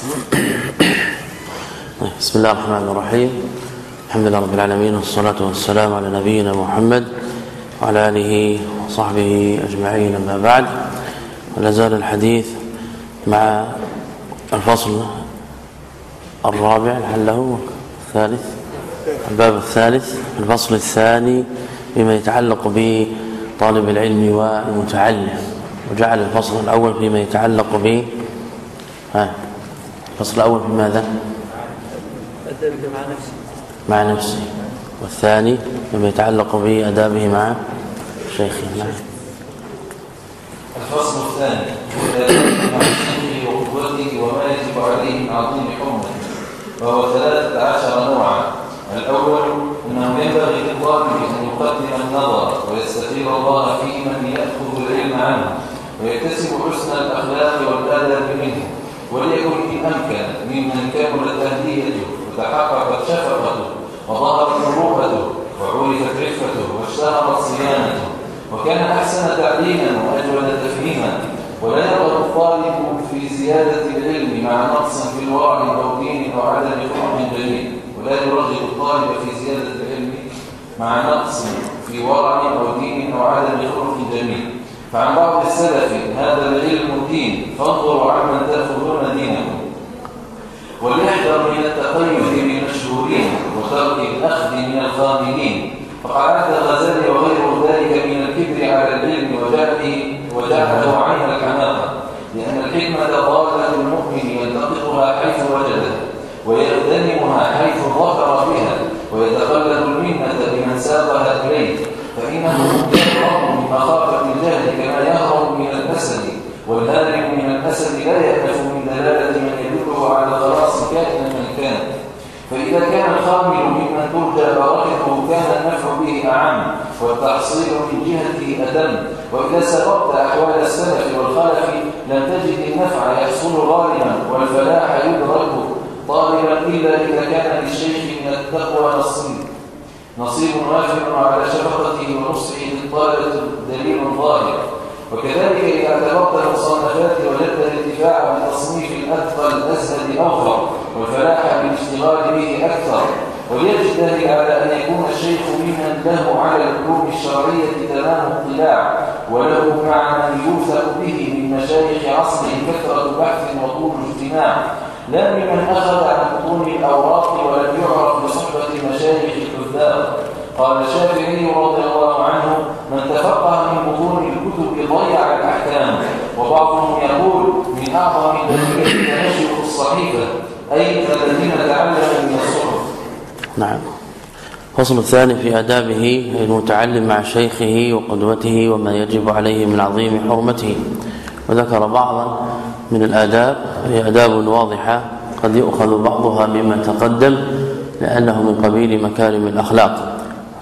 بسم الله الرحمن الرحيم. الحمد لله رب العالمين والصلاة والسلام على نبينا محمد وعلى آله وصحبه أجمعين أما بعد. ولا زال الحديث مع الفصل الرابع هل له الثالث الباب الثالث الفصل الثاني بما يتعلق بطالب العلم والمتعلم. وجعل الفصل الأول فيما يتعلق ب ها. الفصل الأول في ماذا؟ مع نفسه. مع نفسه. والثاني فيما يتعلق بأدابه مع شيخه. نعم. الفصل الثاني. مع شيخه وقدوته وما يجب عليه من عظيم حرمته وهو ثلاثة عشر نوعا. الأول أنه ينبغي للطالب أن يقدم النظر ويستخير الله في من يأخذ العلم عنه ويكتسب حسن الأخلاق والآداب منه. وليكن إن أمكن ممن كملت أهليته وتحققت شفقته وظهرت مروءته وعرفت عفته واشتهرت صيانته وكان أحسن تعليما وأجود تفهيما. ولا يرغب الطالب في زيادة العلم مع نقص في الورع أو دين أو عدم خلق جميل. ولا يرغب الطالب في زيادة العلم مع نقص في ورع أو دين أو عدم خلق جميل. فعن بعض السلف هذا العلم دين فانظروا عمن تأخذون دينكم. وليحذر من التقيد بالمشهورين وترك الأخذ من الخاملين فقد عاد الغزالي وغير ذلك من الكبر على العلم وجعله وجعله عين الحماقة لأن الحكمة ضالة المؤمن ينتقطها حيث وجدها ويغتنمها حيث ظفر بها ويتقلد المنة لمن ساقها إليه. فإنه مخافة الجهل كما يهرب من الأسد والهارب من الأسد لا يألف من دلالة من يدله على خلاص كائنا من كان. فإذا كان الخامل ممن ترجى بركته كان النفع به أعم والتحصيل من جهته أتم. وإذا سبقت أحوال السلف والخلف لم تجد النفع يحصل غالبا والفلاح يدرك طالبا إلا إذا كان للشيخ من التقوى نصيب. نصيب وافر على شفقته ونصحه للطالب دليل ظاهر. وكذلك إذا اعتبرت المصنفات وجدت الارتفاع بالتصنيف الأثقل الأزهد أوفر والفلاح بالاشتغال به أكثر. ذلك على أن يكون الشيخ ممن له على العلوم الشرعية تمام اطلاع وله مع من يوثق به من مشايخ عصره كثرة بحث وطول اجتماع لا ممن أخذ عن بطون الأوراق ولم يعرف بصحبة مشايخ الحذاق قال الشافعي رضي الله عنه من تفقه من بطون الكتب ضيع الأحكام. وبعضهم يقول من أعظم دليل تنشق الصحيفة. أي الذين تعلموا من الصحف. نعم. الفصل الثاني في آدابه المتعلم مع شيخه وقدوته وما يجب عليه من عظيم حرمته. وذكر بعضا من الآداب هي آداب واضحة قد يؤخذ بعضها مما تقدم لأنه من قبيل مكارم الأخلاق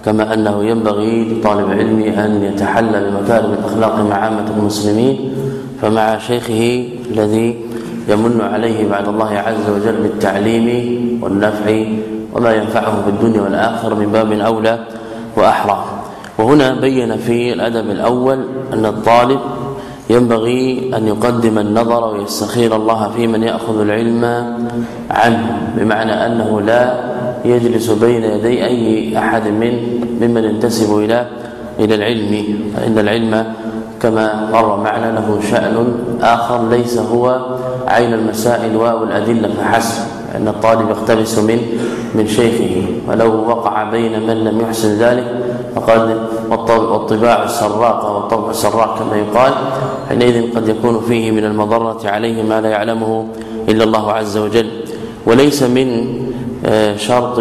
كما أنه ينبغي لطالب العلم أن يتحلى بمكارم الأخلاق مع عامة المسلمين فمع شيخه الذي يمن عليه بعد الله عز وجل بالتعليم والنفع وما ينفعه في الدنيا والآخرة من باب أولى وأحرى. وهنا بين في الأدب الأول أن الطالب ينبغي أن يقدم النظر ويستخير الله في من يأخذ العلم عنه بمعنى أنه لا يجلس بين يدي أي أحد من ممن ينتسب إلى إلى العلم. فإن العلم كما مر معنا له شأن آخر ليس هو عين المسائل والأدلة فحسب أن الطالب يقتبس من من شيخه. ولو وقع بين من لم يحسن ذلك فقد والطباع السراقة والطبع السراق كما يقال حينئذ قد يكون فيه من المضرة عليه ما لا يعلمه إلا الله عز وجل. وليس من شرط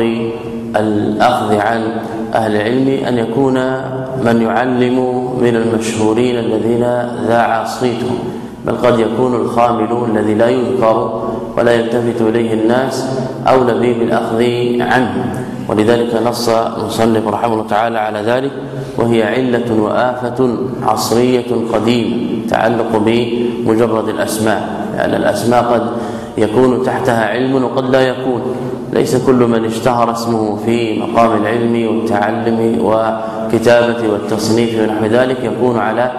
الأخذ عن أهل العلم أن يكون من يعلم من المشهورين الذين ذاع صيتهم بل قد يكون الخامل الذي لا يذكر ولا يلتفت إليه الناس أولى به بالأخذ عنه. ولذلك نص المصنف رحمه الله تعالى على ذلك وهي علة وآفة عصرية قديمة تعلق بمجرد الأسماء لأن يعني الأسماء قد يكون تحتها علم وقد لا يكون. ليس كل من اشتهر اسمه في مقام العلم والتعلم وكتابة والتصنيف ونحو ذلك يكون على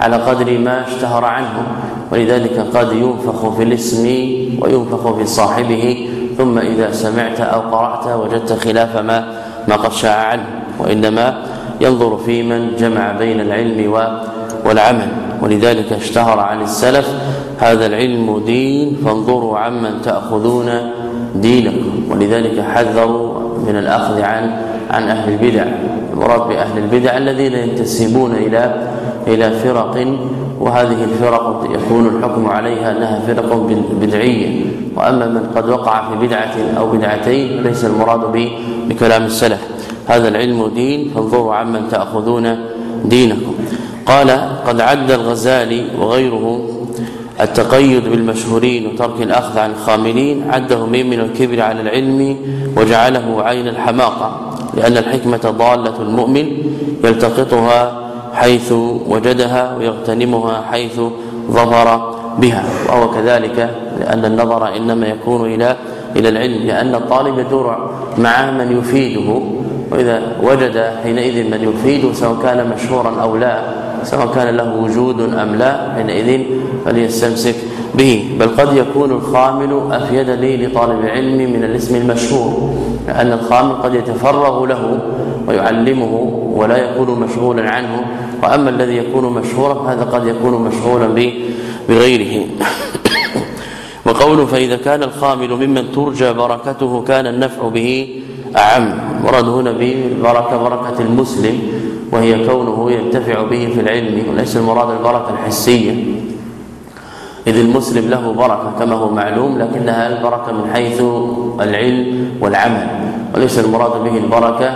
على قدر ما اشتهر عنه. ولذلك قد ينفخ في الاسم وينفخ في صاحبه ثم إذا سمعت أو قرأت وجدت خلاف ما ما قد شاع عنه. وإنما ينظر في من جمع بين العلم والعمل. ولذلك اشتهر عن السلف هذا العلم دين فانظروا عمن تأخذون دينكم. ولذلك حذروا من الأخذ عن عن أهل البدع. المراد بأهل البدع الذين ينتسبون إلى إلى فرق وهذه الفرق يكون الحكم عليها أنها فرق بدعية. وأما من قد وقع في بدعة أو بدعتين ليس المراد بكلام السلف. هذا العلم دين فانظروا عمن تأخذون دينكم. قال قد عد الغزالي وغيره التقيد بالمشهورين وترك الأخذ عن الخاملين عده من الكبر على العلم وجعله عين الحماقة لأن الحكمة ضالة المؤمن يلتقطها حيث وجدها ويغتنمها حيث ظفر بها وهو كذلك لأن النظر إنما يكون إلى إلى العلم لأن الطالب يدور مع من يفيده وإذا وجد حينئذ من يفيده سواء كان مشهورا أو لا سواء كان له وجود أم لا حينئذ فليستمسك به. بل قد يكون الخامل أفيد لي لطالب العلم من الاسم المشهور لأن الخامل قد يتفرغ له ويعلمه ولا يكون مشغولا عنه. وأما الذي يكون مشهورا هذا قد يكون مشغولا بغيره. وقوله فإذا كان الخامل ممن ترجى بركته كان النفع به اعم ورد هنا بالبركه بركة المسلم وهي كونه ينتفع به في العلم وليس المراد البركة الحسية. إذ المسلم له بركة كما هو معلوم لكنها البركة من حيث العلم والعمل وليس المراد به البركة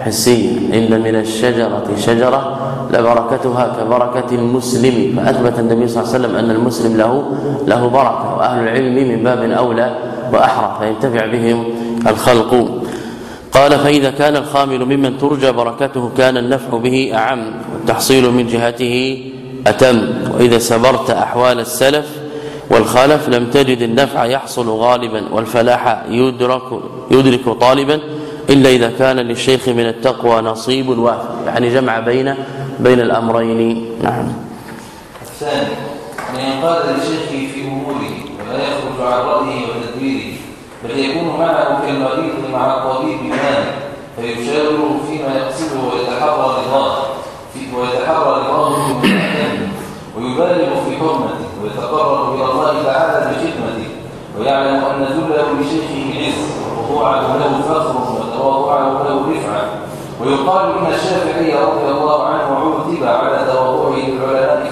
حسية إن من الشجرة شجرة لبركتها كبركة المسلم. فأثبت النبي صلى الله عليه وسلم أن المسلم له له بركة وأهل العلم من باب أولى وأحرى فينتفع بهم الخلق. قال فإذا كان الخامل ممن ترجى بركته كان النفع به أعم والتحصيل من جهته أتم. وإذا سبرت أحوال السلف والخلف لم تجد النفع يحصل غالبا والفلاح يدرك يدرك طالبا إلا إذا كان للشيخ من التقوى نصيب وافر. يعني جمع بين بين الأمرين. نعم. الثاني ان ينقاد لشيخه في أموره ولا يخرج عن رأيه وتدبيره بل يكون معه كالمريض مع الطبيب مال فيشاوره فيما يقصده ويتحرى رضاه ويتحرى رضاه ويبالغ في حرمته ويتقرب إلى الله تعالى بخدمته ويعلم أن ذله لشيخه عز وخضوعه له فخر وتواضعه له رفعة. ويقال إن الشافعي رضي الله عنه عذب على تواضعه للعلماء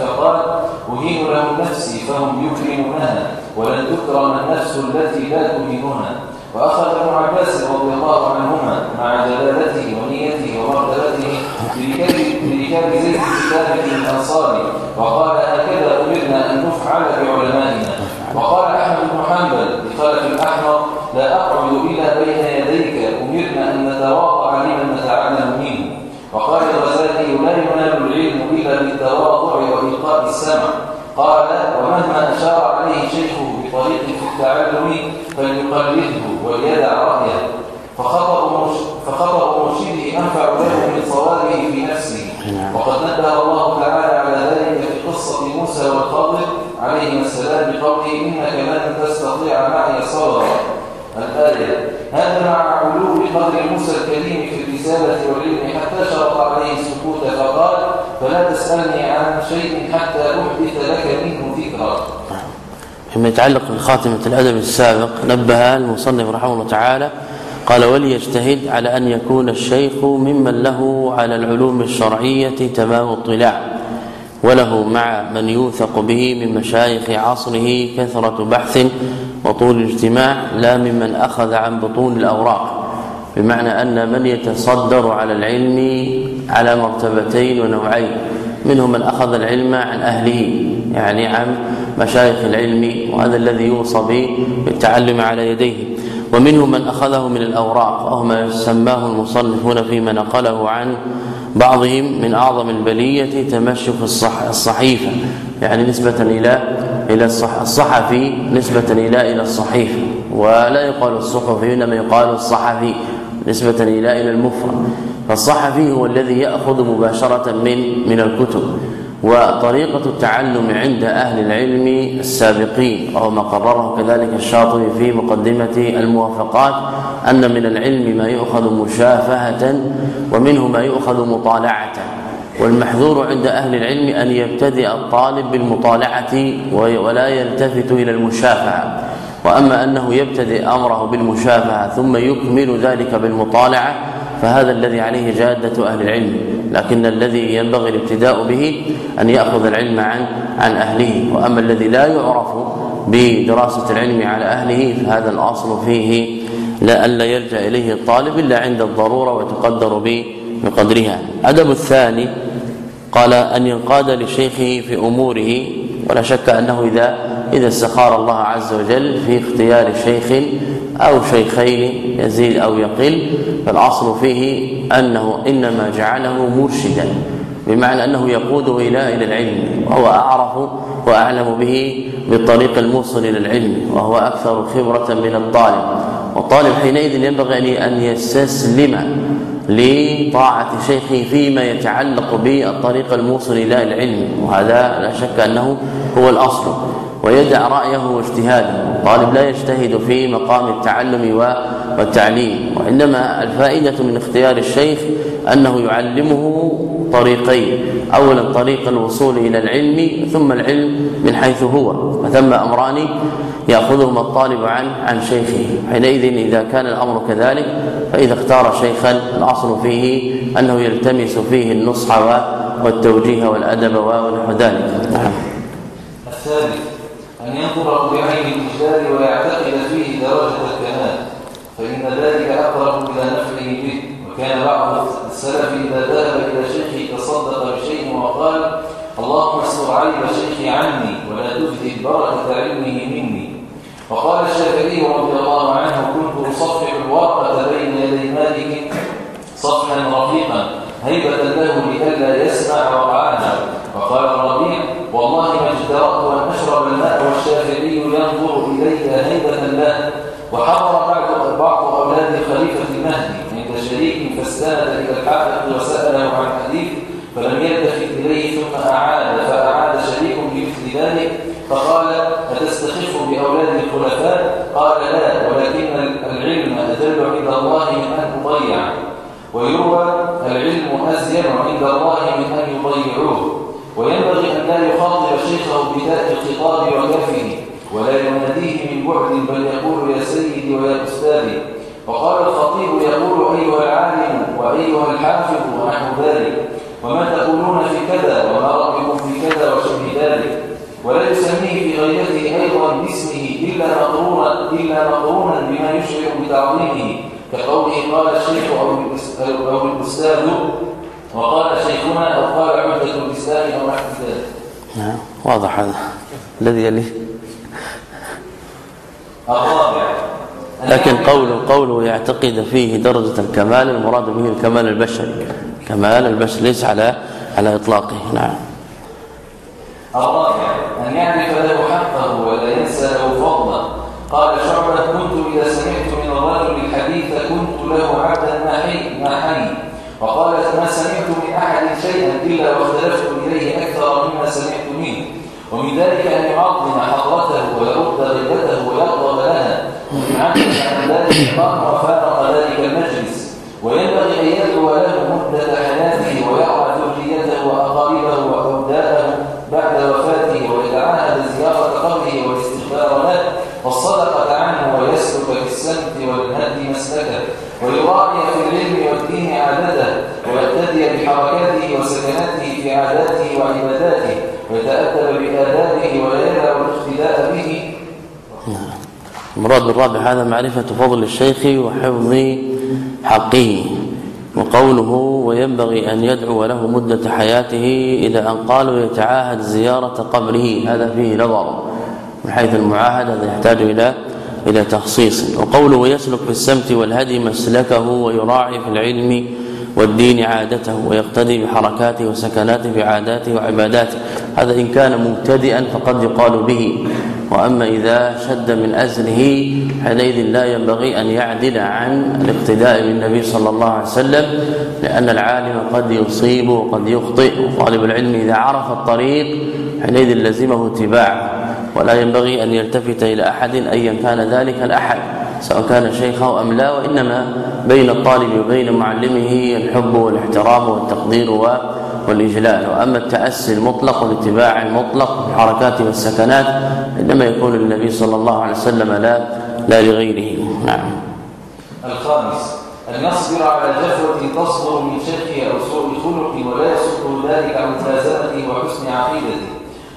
له نفسي فهم يكرمونها ولن تكرم النفس التي لا تهينها وأخذ ابن عباس رضي الله عنهما مع جلالته ونيته ومرتبته بركاب زيد كتابه الأنصار وقال هكذا أمرنا أن نفعل بعلمائنا وقال أحمد بن حنبل بخلف الأحمر لا أقعد إلا بين يديك أمرنا أن نتواضع لمن نتعلم منه وقال الغزالي لا ينال العلم إلا بالتواضع وإلقاء السمع قال ومهما أشار عليه شيخه بطريق في التعلم فليقلده وليدع رأيه فخطأ فخطأ مرشده أنفع له من صوابه في نفسه. وقد نبه الله تعالى على ذلك في قصة موسى والخضر عليهما السلام بقوله إنك لن تستطيع معي صبرا الآية. هذا مع علو قدر موسى الكريم في الرسالة والعلم حتى شرط عليه السكوت فقال فلا تسألني عن شيء حتى أحدث لك منه ذكرا. فيما يتعلق بخاتمة الأدب السابق نبه المصنف رحمه الله تعالى قال وليجتهد على أن يكون الشيخ ممن له على العلوم الشرعية تمام اطلاع وله مع من يوثق به من مشايخ عصره كثرة بحث وطول الاجتماع لا ممن أخذ عن بطون الأوراق بمعنى أن من يتصدر على العلم على مرتبتين ونوعين منهم من أخذ العلم عن أهله يعني عن مشايخ العلم وهذا الذي يوصى به بالتعلم على يديه ومنهم من أخذه من الأوراق وهو ما سماه المصنف هنا فيما نقله عن بعضهم من أعظم البلية تمشك الصح الصحيفة يعني نسبة إلى إلى الصح الصحفي نسبة إلى إلى الصحيفه ولا يقال الصحفي إنما يقال الصحفي نسبة إلى إلى المفرد. فالصحفي هو الذي يأخذ مباشرة من من الكتب وطريقة التعلم عند أهل العلم السابقين وهو ما قرره كذلك الشاطبي في مقدمة الموافقات أن من العلم ما يؤخذ مشافهة ومنه ما يؤخذ مطالعة. والمحذور عند أهل العلم أن يبتدئ الطالب بالمطالعة ولا يلتفت إلى المشافهة. وأما أنه يبتدئ أمره بالمشافهة ثم يكمل ذلك بالمطالعة فهذا الذي عليه جادة أهل العلم. لكن الذي ينبغي الابتداء به أن يأخذ العلم عن عن أهله. وأما الذي لا يعرف بدراسة العلم على أهله فهذا الأصل فيه لا ألا يلجأ إليه الطالب إلا عند الضرورة وتقدر بقدرها الأدب الثاني قال أن ينقاد لشيخه في أموره ولا شك أنه إذا إذا استخار الله عز وجل في اختيار شيخ أو شيخين يزيد أو يقل فالاصل فيه أنه إنما جعله مرشدا بمعنى أنه يقوده إلى إلى العلم وهو أعرف وأعلم به بالطريق الموصل إلى العلم وهو أكثر خبرة من الطالب والطالب حينئذ ينبغي أن يستسلم لطاعة شيخه فيما يتعلق بالطريق الموصل إلى العلم وهذا لا شك أنه هو الأصل ويدع رأيه واجتهاده. الطالب لا يجتهد في مقام التعلم والتعليم وإنما الفائدة من اختيار الشيخ أنه يعلمه طريقين. اولا طريق الوصول إلى العلم ثم العلم من حيث هو. فثم أمران يأخذهما الطالب عن عن شيخه. حينئذ إذا كان الأمر كذلك فإذا اختار شيخا الأصل فيه أنه يلتمس فيه النصح والتوجيه والأدب ونحو ذلك. نعم. الثالث أن ينظر بعين الإجلال ويعتقد فيه درجة الكمال فإن ذلك أقرب إلى نفعه به. وكان بعض السلف إذا ذهب إلى شيخه تصدق بشيء وقال اللهم استر عيب شيخي عني ولا تفدي بركة علمه مني. وقال الشافعي رضي الله عنه كنت أصفح الورقة بين يدي مالك صفحا رفيقا هيبة له لئلا يسمع وقعانا وقال الربيع والله ما اجترأت أن أشرب الماء والشافعي ينظر إلي هيبة له. وحضر بعض أولاد خليفة فاستند إلى الحافظ وسأله عن حديث فلم يلتفت إليه ثم أعاد فأعاد شريك بمثل ذلك فقال أتستخف بأولاد الخلفاء؟ قال لا ولكن العلم أجل عند الله من أن أضيع ويروى العلم أزين عند الله من أن يضيعوه وينبغي أن لا يخاطب شيخه بذات الخطاب وكفه ولا يناديه من بعد بل يقول يا سيدي ويا أستاذي وقال الخطيب يقول أيها العالم وأيها الحافظ ونحو ذلك وما تقولون في كذا وما رأيكم في كذا وشبه ذلك ولا يسميه في غيبته أيضا باسمه إلا مقرونا إلا مقرونا بما يشعر بتعظيمه كقوله قال الشيخ أو الأستاذ وقال شيخنا أو قال عمدة الإسلام أو نحو ذلك. نعم واضح هذا الذي يليه. الرابع. لكن قوله قوله يعتقد فيه درجة الكمال المراد به الكمال البشري. كمال البشر ليس على على إطلاقه. نعم. الرابع أن يعرف له حقه ولا ينسى له فضلا قال شعبة كنت إذا سمعت من الرجل الحديث كنت له عبدا ما حي ما حي. وقال ما سمعت من أحد شيئا إلا واختلفت إليه أكثر مما سمعت منه. ومن ذلك أن يعظم حضرته ويرد غيبته ويغضب عن ذلك وفارق ذلك المجلس وينبغي أن يدعو له مدة حياته ويرعى ذريته وأقاربه وأوداءه بعد وفاته ويتعاهد زيارة قبره والاستغفار له والصدقة عنه ويسلك في السمت والهدي مسلكه ويراعي في العلم والدين عادته ويقتدي بحركاته وسكناته في عاداته وعباداته ويتأدب بآدابه ويدع الاقتداء به المراد بالرابع هذا معرفة فضل الشيخ وحفظ حقه وقوله وينبغي أن يدعو له مدة حياته إذا أن قالوا يتعاهد زيارة قبره. هذا فيه نظر من حيث المعاهدة هذا يحتاج إلى إلى تخصيص. وقوله يسلك في السمت والهدي مسلكه ويراعي في العلم والدين عادته ويقتدي بحركاته وسكناته بعاداته وعباداته. هذا إن كان مبتدئا فقد يقال به. وأما إذا شد من أزره حينئذ لا ينبغي أن يعدل عن الاقتداء بالنبي صلى الله عليه وسلم لأن العالم قد يصيب وقد يخطئ. وطالب العلم إذا عرف الطريق حينئذ لزمه اتباعه ولا ينبغي أن يلتفت إلى أحد أيا كان ذلك الأحد سواء كان شيخه أم لا. وإنما بين الطالب وبين معلمه الحب والاحترام والتقدير والإجلال. وأما التأسي المطلق والاتباع المطلق في الحركات والسكنات إنما يكون للنبي صلى الله عليه وسلم لا لا لغيره. نعم. الخامس أن يصبر على جفوة تصدر من شركه أو سوء خلق ولا يسقط ذلك عن ملازمته وحسن عقيدته.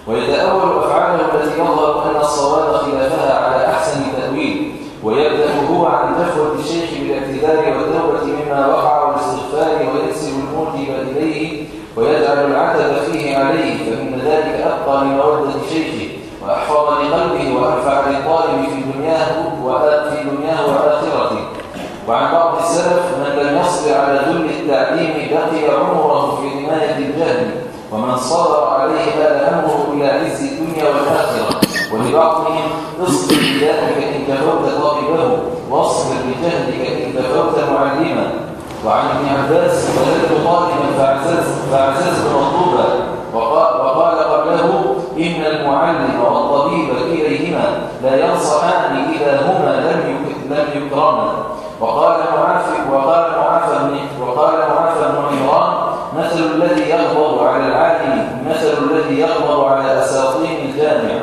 ويتأول أفعاله التي يظهر أن الصواب خلافها على أحسن تأويل. ويبدأ هو عن جفوة الشيخ بالاعتذار والتوبة مما وقع والاستغفار ويكسر الموجب إليه ويجعل العتب فيه عليه فإن ذلك أبقى لمودة شيخه وأحفظ لقلبه وأنفع للطالب في دنياه وفي دنياه وآخرته. وعن بعض السلف من لم يصبر على ذل التعليم بقي عمره في حماية الجهل ومن صبر عليه بال أمره إلى عز الدنيا والآخرة. ولبعضهم اصبر بذلك إن كفوت طالبه واصبر بجهلك إن كفوت معلما. وعن ابن عباس ولدت طالبا فاعززت فاعززت مطلوبا وقال, قبله إن المعلم والطبيب كليهما لا ينصحان إذا هما لم لم يكرما وقال معافى وقال معافى وقال معافى بن عمران مثل الذي يغضب على العالم مثل الذي يغضب على أساطين الجامع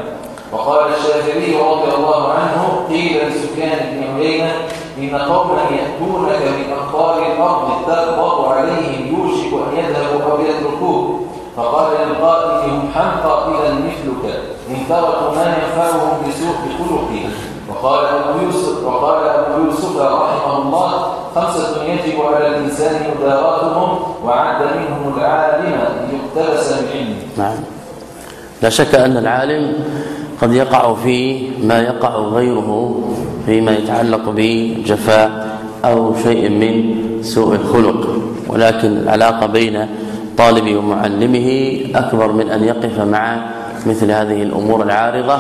وقال الشافعي رضي الله عنه قيل لسفيان بن عيينة إن قوما يأتونك من أخطار الأرض تغضب عليهم يوشك أن يذهبوا أو يتركوه فقال للقائل هم حمقى إذا مثلك إن تركوا ما ينفعهم بسوء خلقه. وقال أبو يوسف وقال أبو يوسف رحمه الله خمسة يجب على الإنسان مداراتهم وعد منهم العالم ليقتبس من علمه. نعم. لا شك أن العالم قد يقع في ما يقع غيره فيما يتعلق بجفاء أو شيء من سوء الخلق. ولكن العلاقة بين طالب ومعلمه أكبر من أن يقف مع مثل هذه الأمور العارضة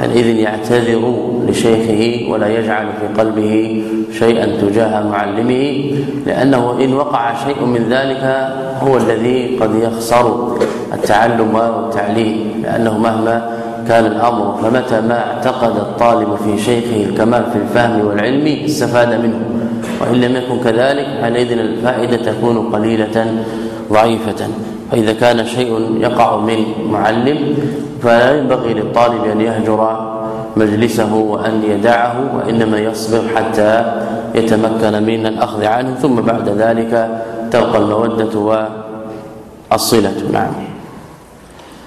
حينئذ يعتذر لشيخه ولا يجعل في قلبه شيئا تجاه معلمه لأنه إن وقع شيء من ذلك هو الذي قد يخسر التعلم والتعليم لأنه مهما كان الأمر فمتى ما اعتقد الطالب في شيخه الكمال في الفهم والعلم استفاد منه. وإن لم يكن كذلك حينئذ الفائدة تكون قليلة ضعيفة. فإذا كان شيء يقع من معلم فلا ينبغي للطالب أن يهجر مجلسه وأن يدعه وإنما يصبر حتى يتمكن من الأخذ عنه. ثم بعد ذلك تبقى المودة والصلة. نعم.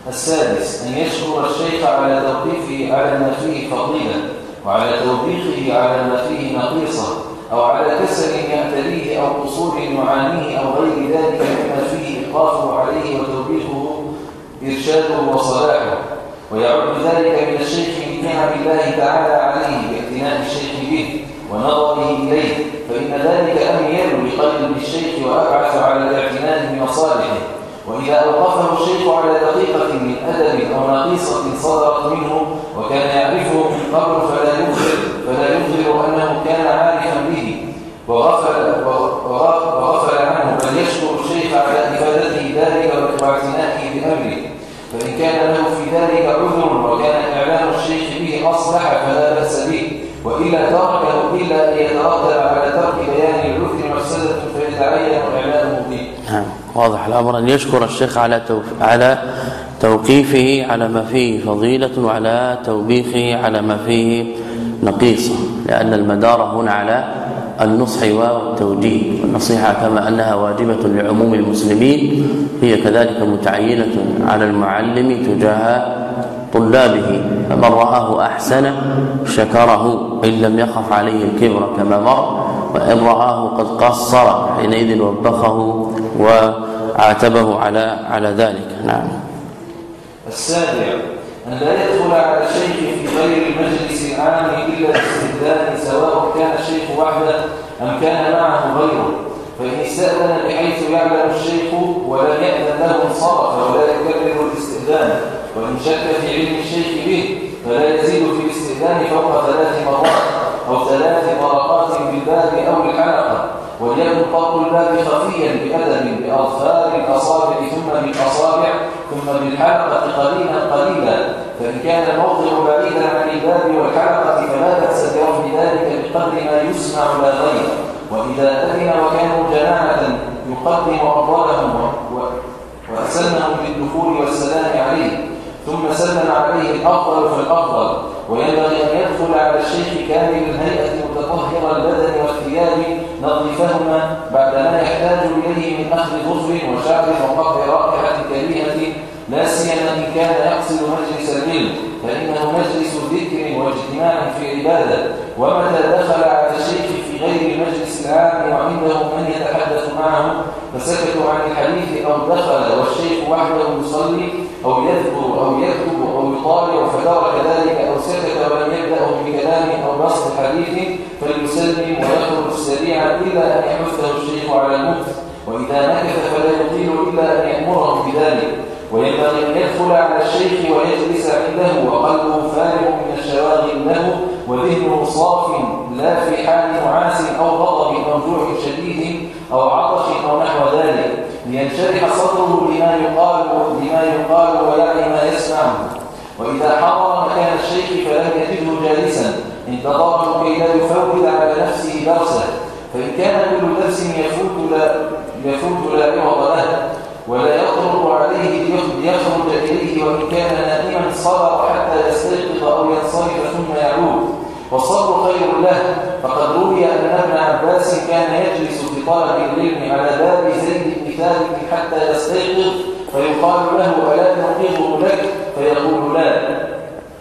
السادس أن يشكر الشيخ على توقيفه على ما فيه فضيلة وعلى توبيخه على ما فيه نقيصة. أو على كسل يعتريه أو قصور يعانيه أو غير ذلك مما فيه إيقافه عليه وتوبيخه إرشاده وصلاحه. ويعد ذلك من الشيخ من نعم الله تعالى عليه باعتناء الشيخ به ونظره إليه. فإن ذلك أميل لقلب الشيخ وأبعث على الاعتناء بمصالحه. وإذا أوقفه الشيخ على دقيقة من أدب أو نقيصة صدرت منه وكان يعرفه من قبل فلا يظهر يظهر أنه كان عارفا به. وغفل وغفل عنه بل يشكر الشيخ على إفادته ذلك واعتنائه بأمره. فإن كان له في ذلك عذر وكان إعلام الشيخ به أصلح فلا بأس به. وإلا تركه إلا أن يترتب على ترك بيان العذر مفسدة فيتعين إعلامه به. نعم. واضح الأمر أن يشكر الشيخ على على توقيفه على ما فيه فضيلة وعلى توبيخه على ما فيه نقيصة لأن المدار هنا على النصح والتوجيه والنصيحة كما أنها واجبة لعموم المسلمين هي كذلك متعينة على المعلم تجاه طلابه. فمن رآه أحسن شكره إن لم يخف عليه الكبر كما مر. وإن رآه قد قصر حينئذ وبخه وعاتبه على على ذلك. نعم. السابع. أن لا يدخل على الشيخ في غير المجلس العام إلا باستئذان سواء كان الشيخ وحده أم كان معه غيره. فإن استأذن بحيث يعلم الشيخ ولم يأذن له انصرف ولا يكرر الاستئذان وإن شك في علم الشيخ به فلا يزيد الاستئذان فوق ثلاث مرات أو ثلاث طرقات بالباب أو الحلقة. وليكن طرق الباب خفيا بأدب بأظفار الأصابع ثم بالأصابع ثم بالحلقة قليلا قليلا. فإن كان الموضع بعيدا عن الباب والحلقة فلا بأس برفع ذلك بقدر ما يسمع لا غير. وإذا أذن وكانوا جماعة يقدم أفضلهم وأسلمهم بالدخول والسلام عليه. ثم سلم عليه الأفضل فالأفضل وينبغي أن يدخل على الشيخ كامل الهيئة متطهر البدن والثياب نظفهما بعدما يحتاج إليه من أخذ ظفر وشعر وقطع رائحة كريهة لا سيما إن كان يقصد مجلس العلم فإنه مجلس ذكر واجتماع في عبادة. ومتى دخل على الشيخ في غير المجلس العام وعنده من يتحدث معه فسكتوا عن الحديث أو دخل والشيخ وحده يصلي أو يذكر أو يكتب أو يطالع فترك ذلك أو سكت ولم يبدأ بكلام أو بسط حديث فليسلم ويخرج سريعا إلا أن يحثه الشيخ على المكث. وإذا مكث فلا يطيل إلا أن يأمره بذلك. وينبغي أن يدخل على الشيخ ويجلس عنده وقلبه فارغ من الشواغل له وذهنه صاف لا في حال نعاس أو غضب أو جوع شديد أو عطش أو نحو ذلك. لينشرح صدره لما يقال لما يقال ويعي ما يسمعه وإذا حضر مكان الشيخ فلم يجده جالسا. انتظره كي لا يفوت على نفسه درسا. فإن كان كل درس يفوت لا يفوت لا عوض له ولا يطرق عليه ليخرج إليه وإن كان نائما صبر حتى يستيقظ أو ينصرف ثم يعود. والصبر خير له. فقد روي أن ابن عباس كان يجلس في طلب العلم على باب زيد بن ثابت حتى يستيقظ. فيقال له ألا نقيضه لك؟ فيقول لا.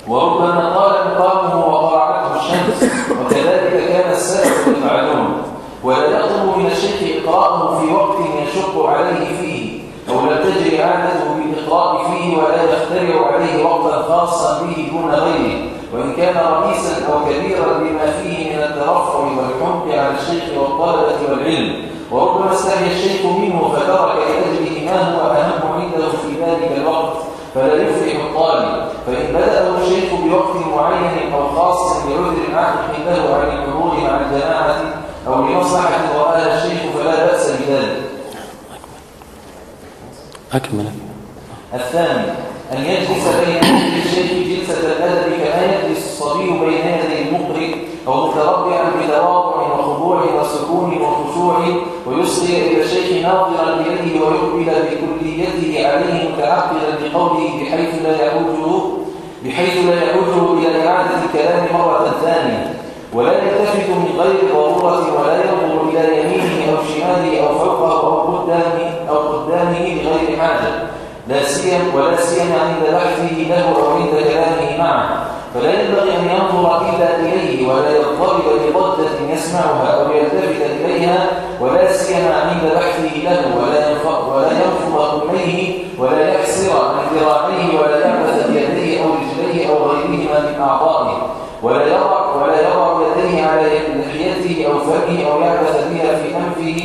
وربما طال مقامه وقرعته الشمس. وكذلك كان السلف يفعلون. ولا يطلب من الشيخ إقراءه في وقت يشق عليه فيه. أو لا تجري عادته بالإقراء فيه ولا يخترع عليه وقتا خاصا به دون غيره. وإن كان رئيسا أو كبيرا بما فيه من الترفع والحمق على الشيخ والطلبة والعلم. وربما استحي الشيخ منه فترك لأجله ما هو أهم عنده في ذلك الوقت فلا يفلح الطالب. فإن بدأه الشيخ بوقت معين أو خاص بعذر عائق له عن الحضور مع الجماعة أو لمصلحة رآها الشيخ فلا بأس بذلك. أكمل. الثاني أن يجلس بين يدي الشيخ جلسة الأدب كما يجلس الصبي بين يدي المقرئ أو متربعا بتواضع وخضوع وسكون وخشوع ويصغي إلى الشيخ ناظرا بيده ويقبل بكليته عليه متعقلا بقوله بحيث لا يعوده بحيث لا يعوده إلى إعادة الكلام مرة ثانية. ولا يلتفت من غير ضرورة ولا ينظر إلى يمينه أو شماله أو فوقه أو قدامه أو قدامه بغير حاجة. لا سيما ولا سيما عند بحثه له أو عند كلامه معه. فلا ينبغي أن ينظر إلا إليه ولا يضطرب بضدة يسمعها أو يلتفت إليها. ولا سيما عند بحثه له ولا ينفض ولا ينفض أميه ولا يحسر عن ذراعيه ولا يعبث بيديه أو رجليه أو غيرهما من أعضائه. ولا يضع لحيته أو فمه أو يعبث بها في أنفه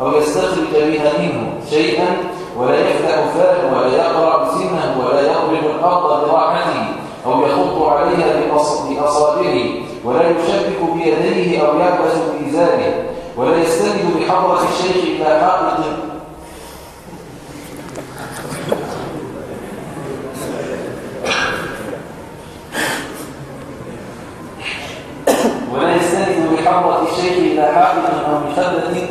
أو يستخرج بها منه شيئا ولا يفتح فاه ولا يقرع سنه ولا يضرب الأرض براحته أو يخط عليها بأصابعه ولا يشبك بيديه أو يعبث بإزاره ولا يستند بحضرة الشيخ إلى حائط ولا يستند بحضرة الشيخ إلى حائط أو مخدة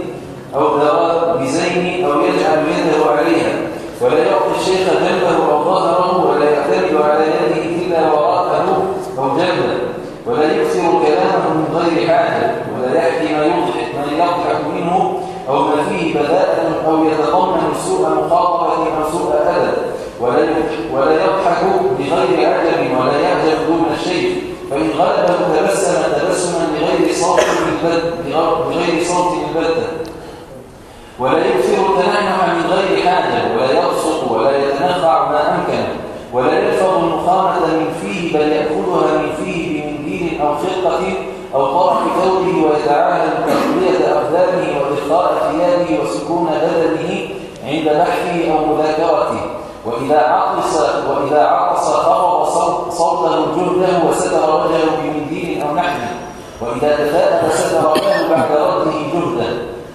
أو ذرات بزين أو يجعل يده عليها ولا يعطي الشيخ جنبه أو ظهره ولا يعتمد على يده إلا وراءه أو جنبه ولا يكثر كلامه من غير حاجة ولا يحكي ما يضحك ما يضحك منه أو ما فيه بداءة أو يتضمن سوء مخاطبة أو سوء أدب ولا ولا يضحك بغير عجب ولا يعجب دون الشيء فإن غلبه تبسم تبسما بغير صوت بغير صوت البتة ولا يكثر التنحنح من غير حاجة ولا يبصق ولا يتنخع ما أمكن ولا يلفظ النخامة من فيه بل يأخذها من فيه بمنديل أو خرقة أو طرف ثوبه ويتعاهد تقوية أقدامه وإخطاء ثيابه وسكون بدنه عند بحثه أو مذاكرته. وإذا عطس وإذا عطس خفض صوت- صوته جهده وستر وجهه بمنديل أو نحوه وإذا تثاءب ستر وجهه بعد رده جهده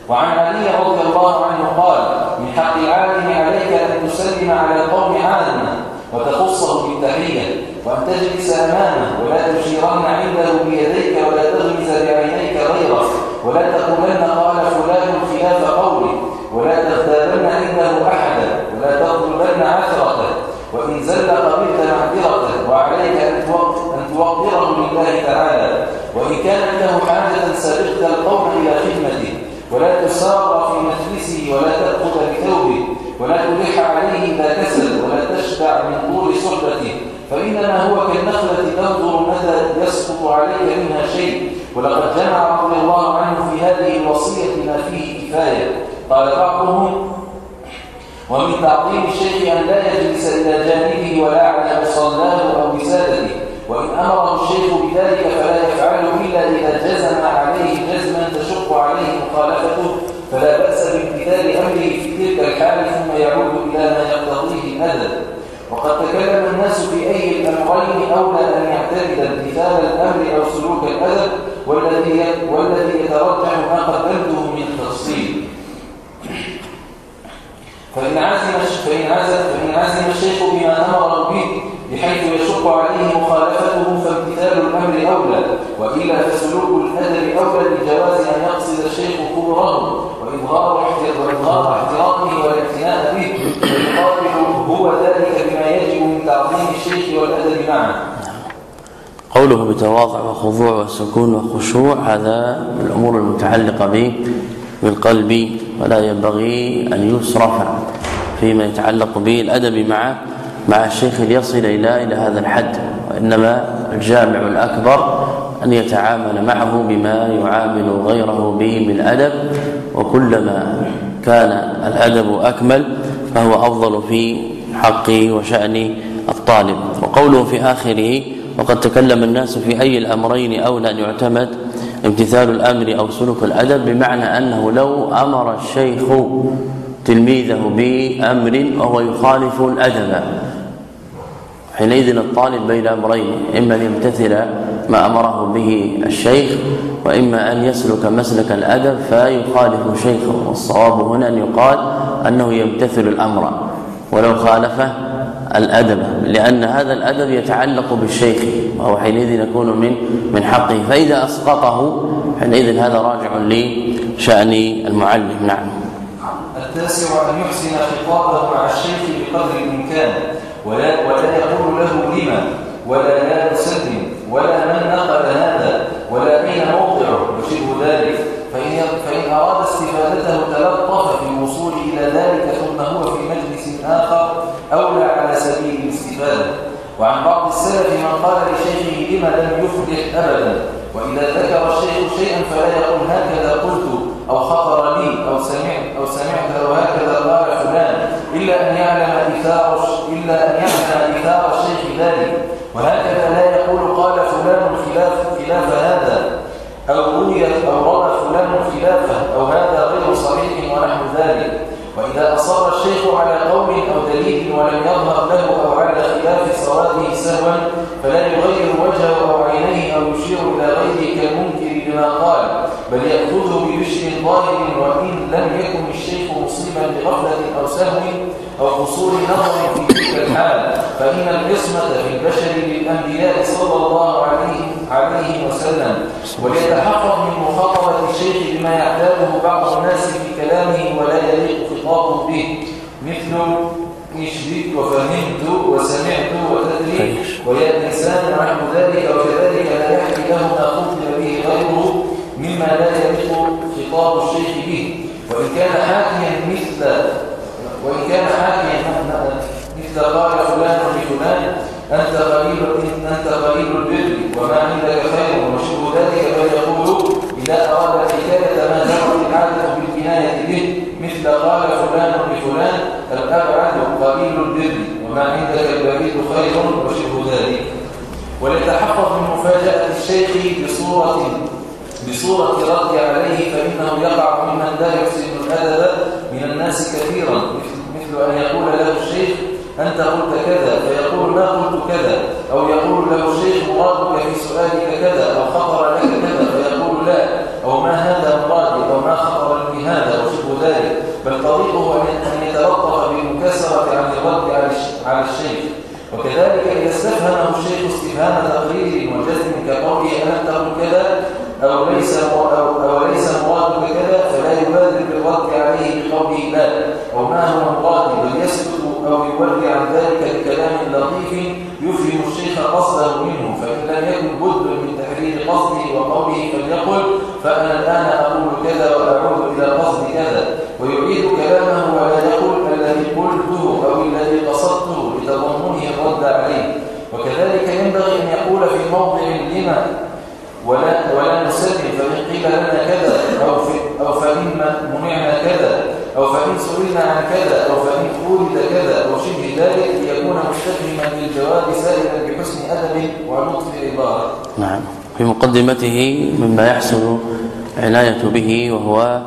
وعن علي رضي الله عنه قال من حق العالم عليك أن تسلم على القوم عالما وتخصه بالتحية وأن تجلس أمامه ولا تشيرن عنده بيديك ولا تغمز بعينيك غيره ولا تقولن قال فلان خلاف قولي ولا تغتابن عنده أحدا ولا تطلبن عثرته وإن زل قبلت معذرته وعليك أن توق- أن توقره لله تعالى وإن كانت له حاجة سبقت القوم إلى خدمته ولا تسار في مجلسه ولا تأخذ بثوبه ولا تلح عليه إذا كسل ولا تشبع من طول صحبته فإنما هو كالنخلة تنظر متى يسقط عليك منها شيء. ولقد جمع رضي الله عنه في هذه الوصية ما فيه كفاية. قال بعضهم ومن تعظيم الشيخ أن لا يجلس إلى جانبه ولا على مصلاه أو وسادته وإن أمره الشيخ بذلك فلا يفعله إلا إذا جزم عليه جزما تشق عليه مخالفته. فلا بأس بامتثال أمره في تلك الحال ثم يعود إلى ما يقتضيه الأدب وقد تكلم الناس في أي الأمرين أولى أن يعتمد امتثال الأمر أو سلوك الأدب والذي والذي يترجح ما قدمته من تفصيل. فإن عزم فإن عزم فإن عزم الشيخ بما أمر به بحيث يشق عليه مخالفته فامتثال الأمر أولى وإلا فسلوك الأدب أولى لجواز أن يقصد الشيخ كبره وإظهار احتر- وإظهار احترامه والاعتناء به ويقابل هو ذلك بما يجب من تعظيم الشيخ والأدب معه قوله بتواضع وخضوع وسكون وخشوع هذا الأمور المتعلقة به بالقلب ولا ينبغي أن يصرف فيما يتعلق به الادب مع مع الشيخ ليصل إلى إلى هذا الحد وإنما الجامع الأكبر أن يتعامل معه بما يعامل غيره به من أدب وكلما كان الأدب أكمل فهو أفضل في حق وشأن الطالب. وقوله في آخره وقد تكلم الناس في أي الأمرين أولى أن يعتمد امتثال الأمر أو سلوك الأدب بمعنى أنه لو أمر الشيخ تلميذه بأمر وهو يخالف الأدب. حينئذ الطالب بين أمرين إما أن يمتثل ما أمره به الشيخ وإما أن يسلك مسلك الأدب فيخالف شيخه. والصواب هنا أن يقال أنه يمتثل الأمر ولو خالفه الأدب لأن هذا الأدب يتعلق بالشيخ وهو حينئذ يكون من من حقه. فإذا أسقطه حينئذ هذا راجع لشأن المعلم. نعم. التاسع أن يحسن خطابه مع الشيخ بقدر الإمكان ولا, ولا يقول له لما ولا لا نسلم ولا من نقل هذا ولا أين موضعه وشبه ذلك. فإن, فإن أراد استفادته تلطف في الوصول إلى ذلك ثم هو في مجلس آخر أولى على سبيل الاستفادة. وعن بعض السلف من قال لشيخه لما لم يفلح أبدا؟ وإذا ذكر الشيخ شيئا فلا يقول هكذا قلت أو خطر لي أو سمعت أو سمعت أو هكذا قال فلان. إلا أن يعلم إثار إلا أن يعلم إثار الشيخ ذلك. وهكذا لا يقول قال فلان خلاف خلاف هذا. أو روي أو روى فلان خلافه أو هذا غير صحيح ونحو ذلك. وإذا أصر الشيخ على قول أو دليل ولم يظهر له أو على خلاف صلاته سهوا فلا يغير وجهه أو عينيه أو يشير إلى غيره كالمنكر لما قال بل يأخذه ببشر ظاهر وإن لم يكن الشيخ مصيبا بغفلة أو سهو أو قصور نظر في تلك الحال فإن القسمة في البشر للأنبياء صلى الله عليه عليه وسلم وليتحقق من مخاطبة الشيخ بما يعتاده بعض الناس في كلامه ولا يليق خطابه به. مثل اشبك وفهمت وسمعت وتدري ويا الإنسان ونحو ذلك وكذلك لا يحكي له ما خطب به غيره مما لا يليق خطاب الشيخ به. وإن كان حاكيا مثل وإن كان حاكيا مثل قال فلان لفلان أنت قليل أنت قليل البر وما عندك خير وشبه ذلك فيقول إذا أراد الحكاية ما جرت العادة بالكناية به مثل قال فلان لفلان الأبعد قليل البر وما عندك البريد خير وشبه ذلك. وليتحقق من مفاجأة الشيخ بصورة بصورة رد عليه فإنه يقع ممن لا يحسن الأدب من الناس كثيرا. مثل أن يقول له الشيخ أنت قلت كذا فيقول ما قلت كذا؟ أو يقول له الشيخ مرادك في سؤالك كذا أو خطر لك كذا فيقول لا. أو ما هذا؟ ذلك بل طريقه أن يتلطف بالمكاسرة عن الرد على الشيخ. وكذلك إذا استفهمه الشيخ استفهام تقرير وجزم كقوله تقل كذا أو ليس أو, ليس كذا فلا يبادر بالرد عليه بقوله لا. أو ما هو مرادي بل يسكت أو يولي عن ذلك بكلام لطيف يفهم الشيخ قصده منه فإن لم يكن بد من تحرير قصده وقوله فليقل فأنا الآن أقول كذا وأعود إلى قصد كذا. ويعيد كلامه ولا يقول الذي قلته أو الذي قصدته لتضمنه الرد عليه. وكذلك ينبغي أن يقول في موضع لما ولا ولا نسلم فإن قيل لنا كذا أو أو فإن منعنا كذا. أو فإن سئلنا عن كذا أو فإن ولد كذا أو شبه ذلك ليكون مستفهما للجواب سائلا بحسن أدب ولطف العبارة. نعم في مقدمته مما يحسن عناية به وهو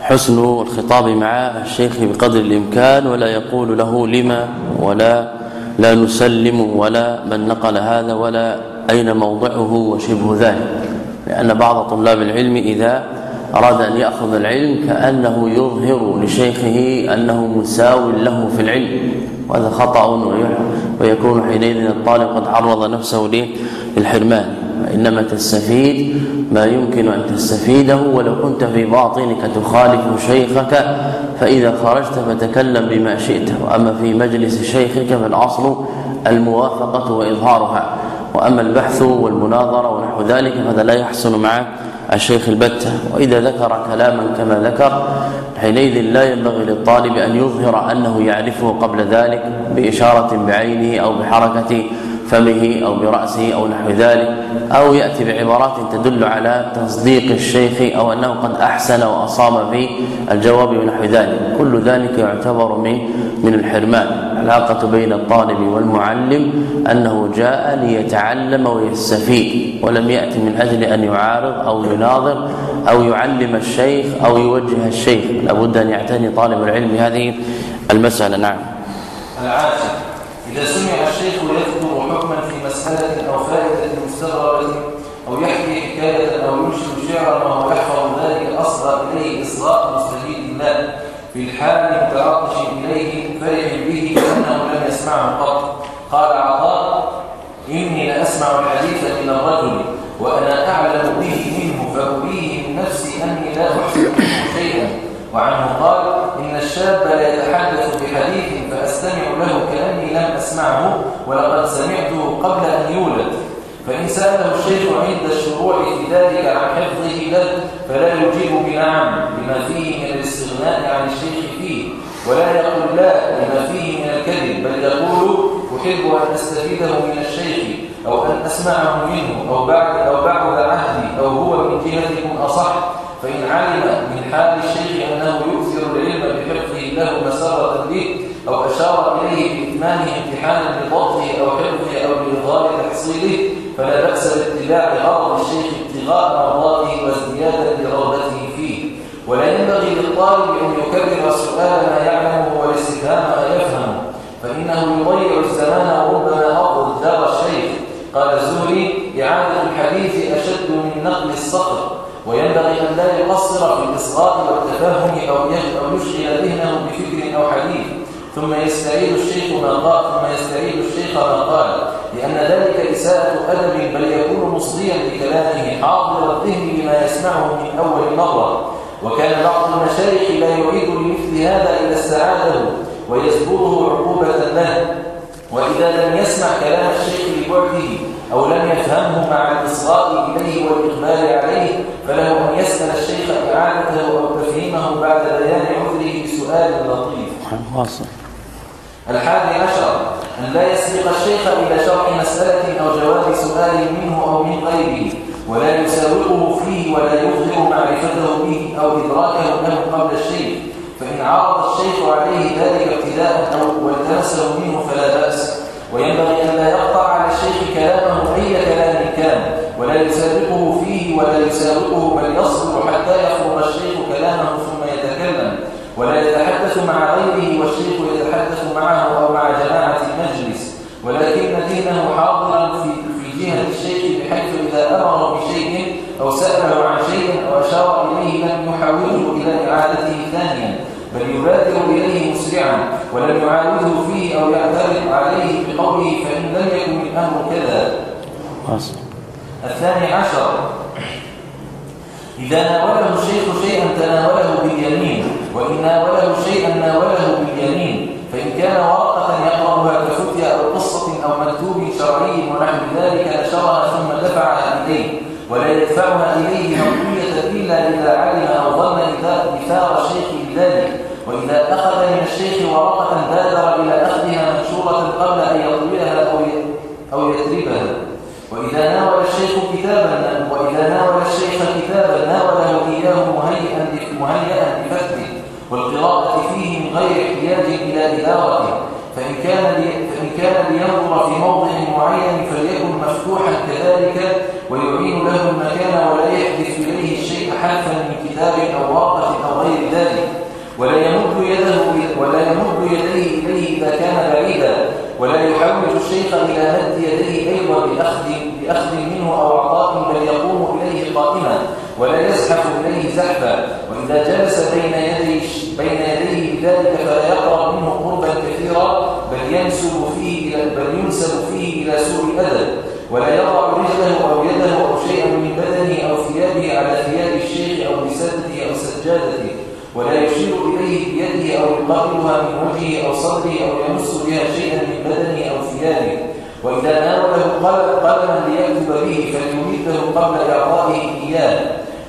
حسن الخطاب مع الشيخ بقدر الإمكان ولا يقول له لما ولا لا نسلم ولا من نقل هذا ولا أين موضعه وشبه ذلك لأن بعض طلاب العلم إذا أراد أن يأخذ العلم كأنه يظهر لشيخه أنه مساو له في العلم وهذا خطأ ويكون حينئذ الطالب قد عرض نفسه للحرمان. انما تستفيد ما يمكن أن تستفيده ولو كنت في باطنك تخالف شيخك فإذا خرجت فتكلم بما شئت. وأما في مجلس شيخك فالأصل الموافقة وإظهارها. وأما البحث والمناظرة ونحو ذلك فهذا لا يحسن مع الشيخ البتة وإذا ذكر كلاما كما ذكر حينئذ لا ينبغي للطالب أن يظهر أنه يعرفه قبل ذلك بإشارة بعينه أو بحركة فمه أو برأسه أو نحو ذلك أو يأتي بعبارات تدل على تصديق الشيخ أو أنه قد أحسن وأصاب في الجواب ونحو ذلك. كل ذلك يعتبر من من الحرمان. العلاقة بين الطالب والمعلم أنه جاء ليتعلم ويستفيد ولم يأتي من أجل أن يعارض أو يناظر أو يعلم الشيخ أو يوجه الشيخ. لابد أن يعتني طالب العلم هذه المسألة. نعم. العاشر إذا سمع الشيخ مسألة أو فائدة مستغربة أو يحكي حكاية أو ينشد شعرا وهو يحفظ ذلك أصغى إليه إصغاء مستجيب الله في الحال متعطش إليه فرح به كأنه لم يسمعه قط. قال عطاء إني لأسمع الحديث من الرجل وأنا أعلم به منه فأريه من نفسي أني لا أحسن منه شيئا. وعنه قال إن الشاب لا يتحدث بحديث فأستمع له لم أسمعه ولقد سمعته قبل أن يولد. فإن سأله الشيخ عند الشروع في ذلك عن حفظه له فلا يجيب بنعم لما فيه من الاستغناء عن الشيخ فيه ولا يقول لا لما فيه من الكذب بل يقول أحب أن أستفيده من الشيخ أو أن أسمعه منه أو بعد أو بعد عهدي أو هو من جهتكم أصح. فإن علم من حال الشيخ أنه يؤثر العلم بحفظه له مسارة به أو أشار إليه بإتمامه امتحانا لضبطه أو حفظه أو بإظهار تحصيله فلا بأس باتباع غرض الشيخ ابتغاء مرضاته وازديادا لرغبته فيه. ولا ينبغي للطالب أن يكرر سؤال ما يعلمه والاستفهام ما يفهمه فإنه يضيع الزمان وربما أفضل دار الشيخ. قال الزهري إعادة الحديث أشد من نقل الصقر وينبغي أن لا يقصر في الإصغاء والتفهم أو يشغل ذهنه بفكر أو حديث. ثم يستعيد الشيخ ما قال ثم يستعيد الشيخ ما قال لأن ذلك إساءة أدب بل يكون مصديا بكلامه حاضر الذهن لما يسمعه من أول مرة. وكان بعض المشايخ لا يعيد لمثل هذا إذا استعاده ويزبره عقوبة له وإذا لم يسمع كلام الشيخ لبعده أو لم يفهمه مع الإصغاء إليه والإقبال عليه فله أن يسأل الشيخ إعادته أو تفهيمه بعد بيان عذره بسؤال لطيف. واصل. الحادي عشر أن لا يسبق الشيخ إلى شرح مسألة أو جواب سؤال منه أو من غيره ولا يسابقه فيه ولا يظهر معرفته به أو إدراكه له قبل الشيخ فإن عرض الشيخ عليه ذلك ابتداء أو والتمسه منه فلا بأس. وينبغي أن لا يقطع على الشيخ كلامه أي كلام كان ولا يسابقه فيه ولا يسابقه بل يصبر حتى يخرج الشيخ كلامه ثم ولا يتحدث مع غيره والشيخ يتحدث مع معه أو مع جماعة المجلس ولكن ذهنه حاضرا في في جهة الشيخ بحيث إذا أمر بشيء أو سأله عن شيء أو أشار إليه لم يحاوله إلى إعادته ثانيا بل يبادر إليه مسرعا ولم يعاوده فيه أو يعترض عليه بقوله فإن لم يكن الأمر كذا. الثاني عشر. إذا ناوله الشيخ شيئا تناوله باليمين. وإن ناوله شيئا ناوله باليمين فإن كان ورقة يقرأها كفتية أو قصة أو مكتوب شرعي ونحو ذلك نشرها ثم دفعها إليه ولا يدفعها إليه مقوية إلا إذا علم أو ظن إثار الشيخ بذلك وإذا أخذ من الشيخ ورقة بادر إلى أخذها منشورة قبل أن يطويها أو أو يتربها وإذا ناول الشيخ كتابا وإذا ناول الشيخ كتابا ناوله إياه مهيئا مهيئا كان فإن كان لينظر في موضع معين فليكن مفتوحا كذلك ويعين له المكان ولا يحدث إليه الشيء حافا من كتاب أو ورقة أو غير ذلك. ولا يمد يده ولا يمد يديه إليه إذا كان بعيدا. ولا يحول الشيخ إلى مد يديه أيضا بأخذ بأخذ منه أو عطاء بل يقوم إليه قائما ولا يزحف إليه زحفا. وإذا جلس بين يدي بين يديه بذلك فلا يقرب منه قربا كثيرا. ينسب فيه إلى بل ينسب فيه إلى سوء الأدب ولا يضع رجله أو يده أو شيئا من بدنه أو ثيابه على ثياب الشيخ أو بسدته أو سجادته ولا يشير إليه بيده أو يقابلها من وجهه أو صدره أو يمس بها شيئا من بدنه أو ثيابه. وإذا ناوله قلما ليكتب به فليميته قبل إعطائه إياه.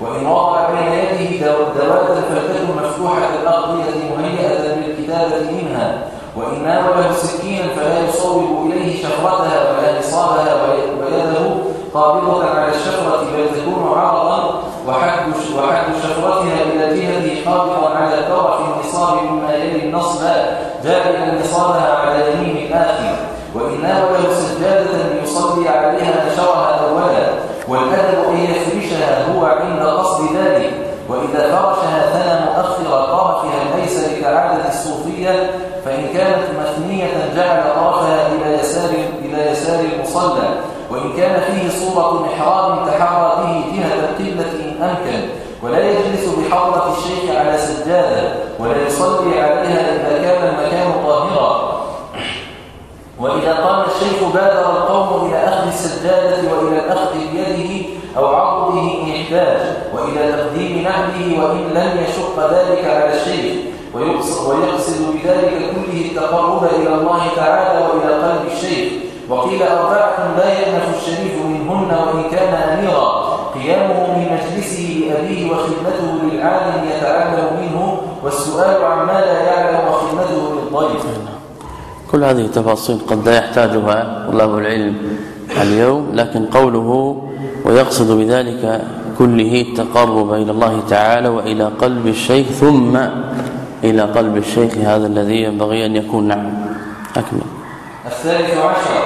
وإن وضع بين يده دواتا فلتكن مفتوحة الأقضية مهيئة للكتابة منها. وإن ناوله سكينا فلا يصوب إليه شفرتها ولا نصابها ويده قابضة على الشفرة بل تكون عرضا وحد وحد شفرتها إلى جهته قابضا على طرف النصاب مما يلي النصب جاعلا نصابها على يمين الآخر. وإن ناوله سجادة ليصلي عليها نشرها أولا والأدب أن يفرشها هو عند قصد ذلك. وإذا فرشها ثنى مؤخر طرفها الأيسر كعادة الصوفية جعل طرفها إلى يسار إلى يسار المصلى وإن كان فيه صورة محراب تحرى به جهة القبلة إن أمكن. ولا يجلس بحضرة الشيخ على سجادة ولا يصلي عليها إذا كان المكان طاهرا. وإذا قام الشيخ بادر القوم إلى أخذ السجادة وإلى الأخذ بيده أو عرضه إن احتاج وإلى تقديم نعله وإن لم يشق ذلك على الشيخ. ويقصد, بذلك كله التقرب إلى الله تعالى وإلى قلب الشيخ. وقيل أربعة لا يأنف الشريف منهن وإن كان أميرا. قيامه من مجلسه لأبيه وخدمته للعالم يتعلم منه والسؤال عما لا يعلم وخدمته للضيف كل هذه التفاصيل قد لا يحتاجها طلاب العلم اليوم لكن قوله ويقصد بذلك كله التقرب إلى الله تعالى وإلى قلب الشيخ ثم إلى قلب الشيخ هذا الذي ينبغي أن يكون. نعم أكمل. الثالث عشر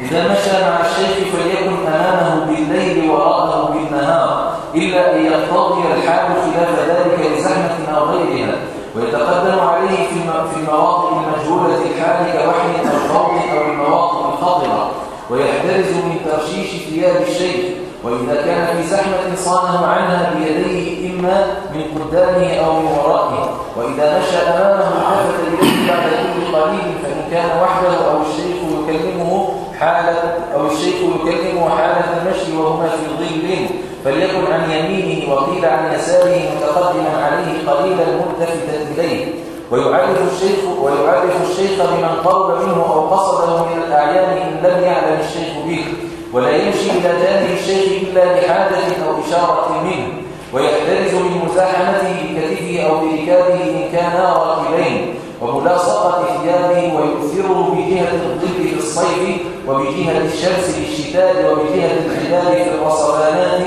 إذا مشى مع الشيخ فليكن أمامه بالليل وراءه بالنهار إلا أن يقتضي الحال خلاف ذلك لزحمة أو غيرها. ويتقدم عليه في المواطن المجهولة الحال كوحي أو خوض أو المواطن الخطرة ويحترز من ترشيش ثياب الشيخ وإذا كان في زحمة صانه عنها بيديه إما من قدامه أو من ورائه. وإذا مشى أمامه التفت إليه بعد كل قليل فإن كان وحده أو الشيخ يكلمه حالة أو الشيخ يكلمه حالة المشي وهما في ظل فليكن عن يمينه وقيل عن يساره متقدما عليه قليلا ملتفتا إليه. ويعرف الشيخ ويعرف الشيخ بمن قرب منه أو قصده من الأعيان إن لم يعلم الشيخ به. ولا يمشي إلى جانب الشيخ إلا لحاجة أو إشارة منه ويحترز من مزاحمته بكتفه أو بركابه إن كانا راكبين وملاصقة ثيابه ويؤثره بجهة الظل في الصيف وبجهة الشمس في الشتاء وبجهة الخلال في الرصفانات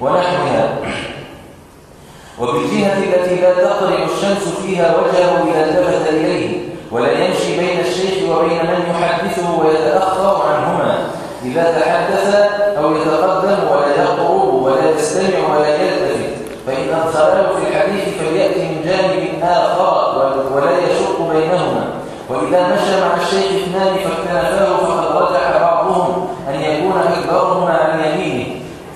ونحوها. وبالجهة التي لا تقرع الشمس فيها وجهه إذا التفت إليه ولا يمشي بين الشيخ وبين من يحدثه ويتأخر عنهما إذا تحدث أو يتقدم ولا يقرب ولا يستمع ولا يلتفت فإن أدخله في الحديث فليأتي من جانب آخر ولا يشق بينهما وإذا مشى مع الشيخ اثنان فاكتنفاه فقد رجح بعضهم أن يكون أكبرهما عن يمينه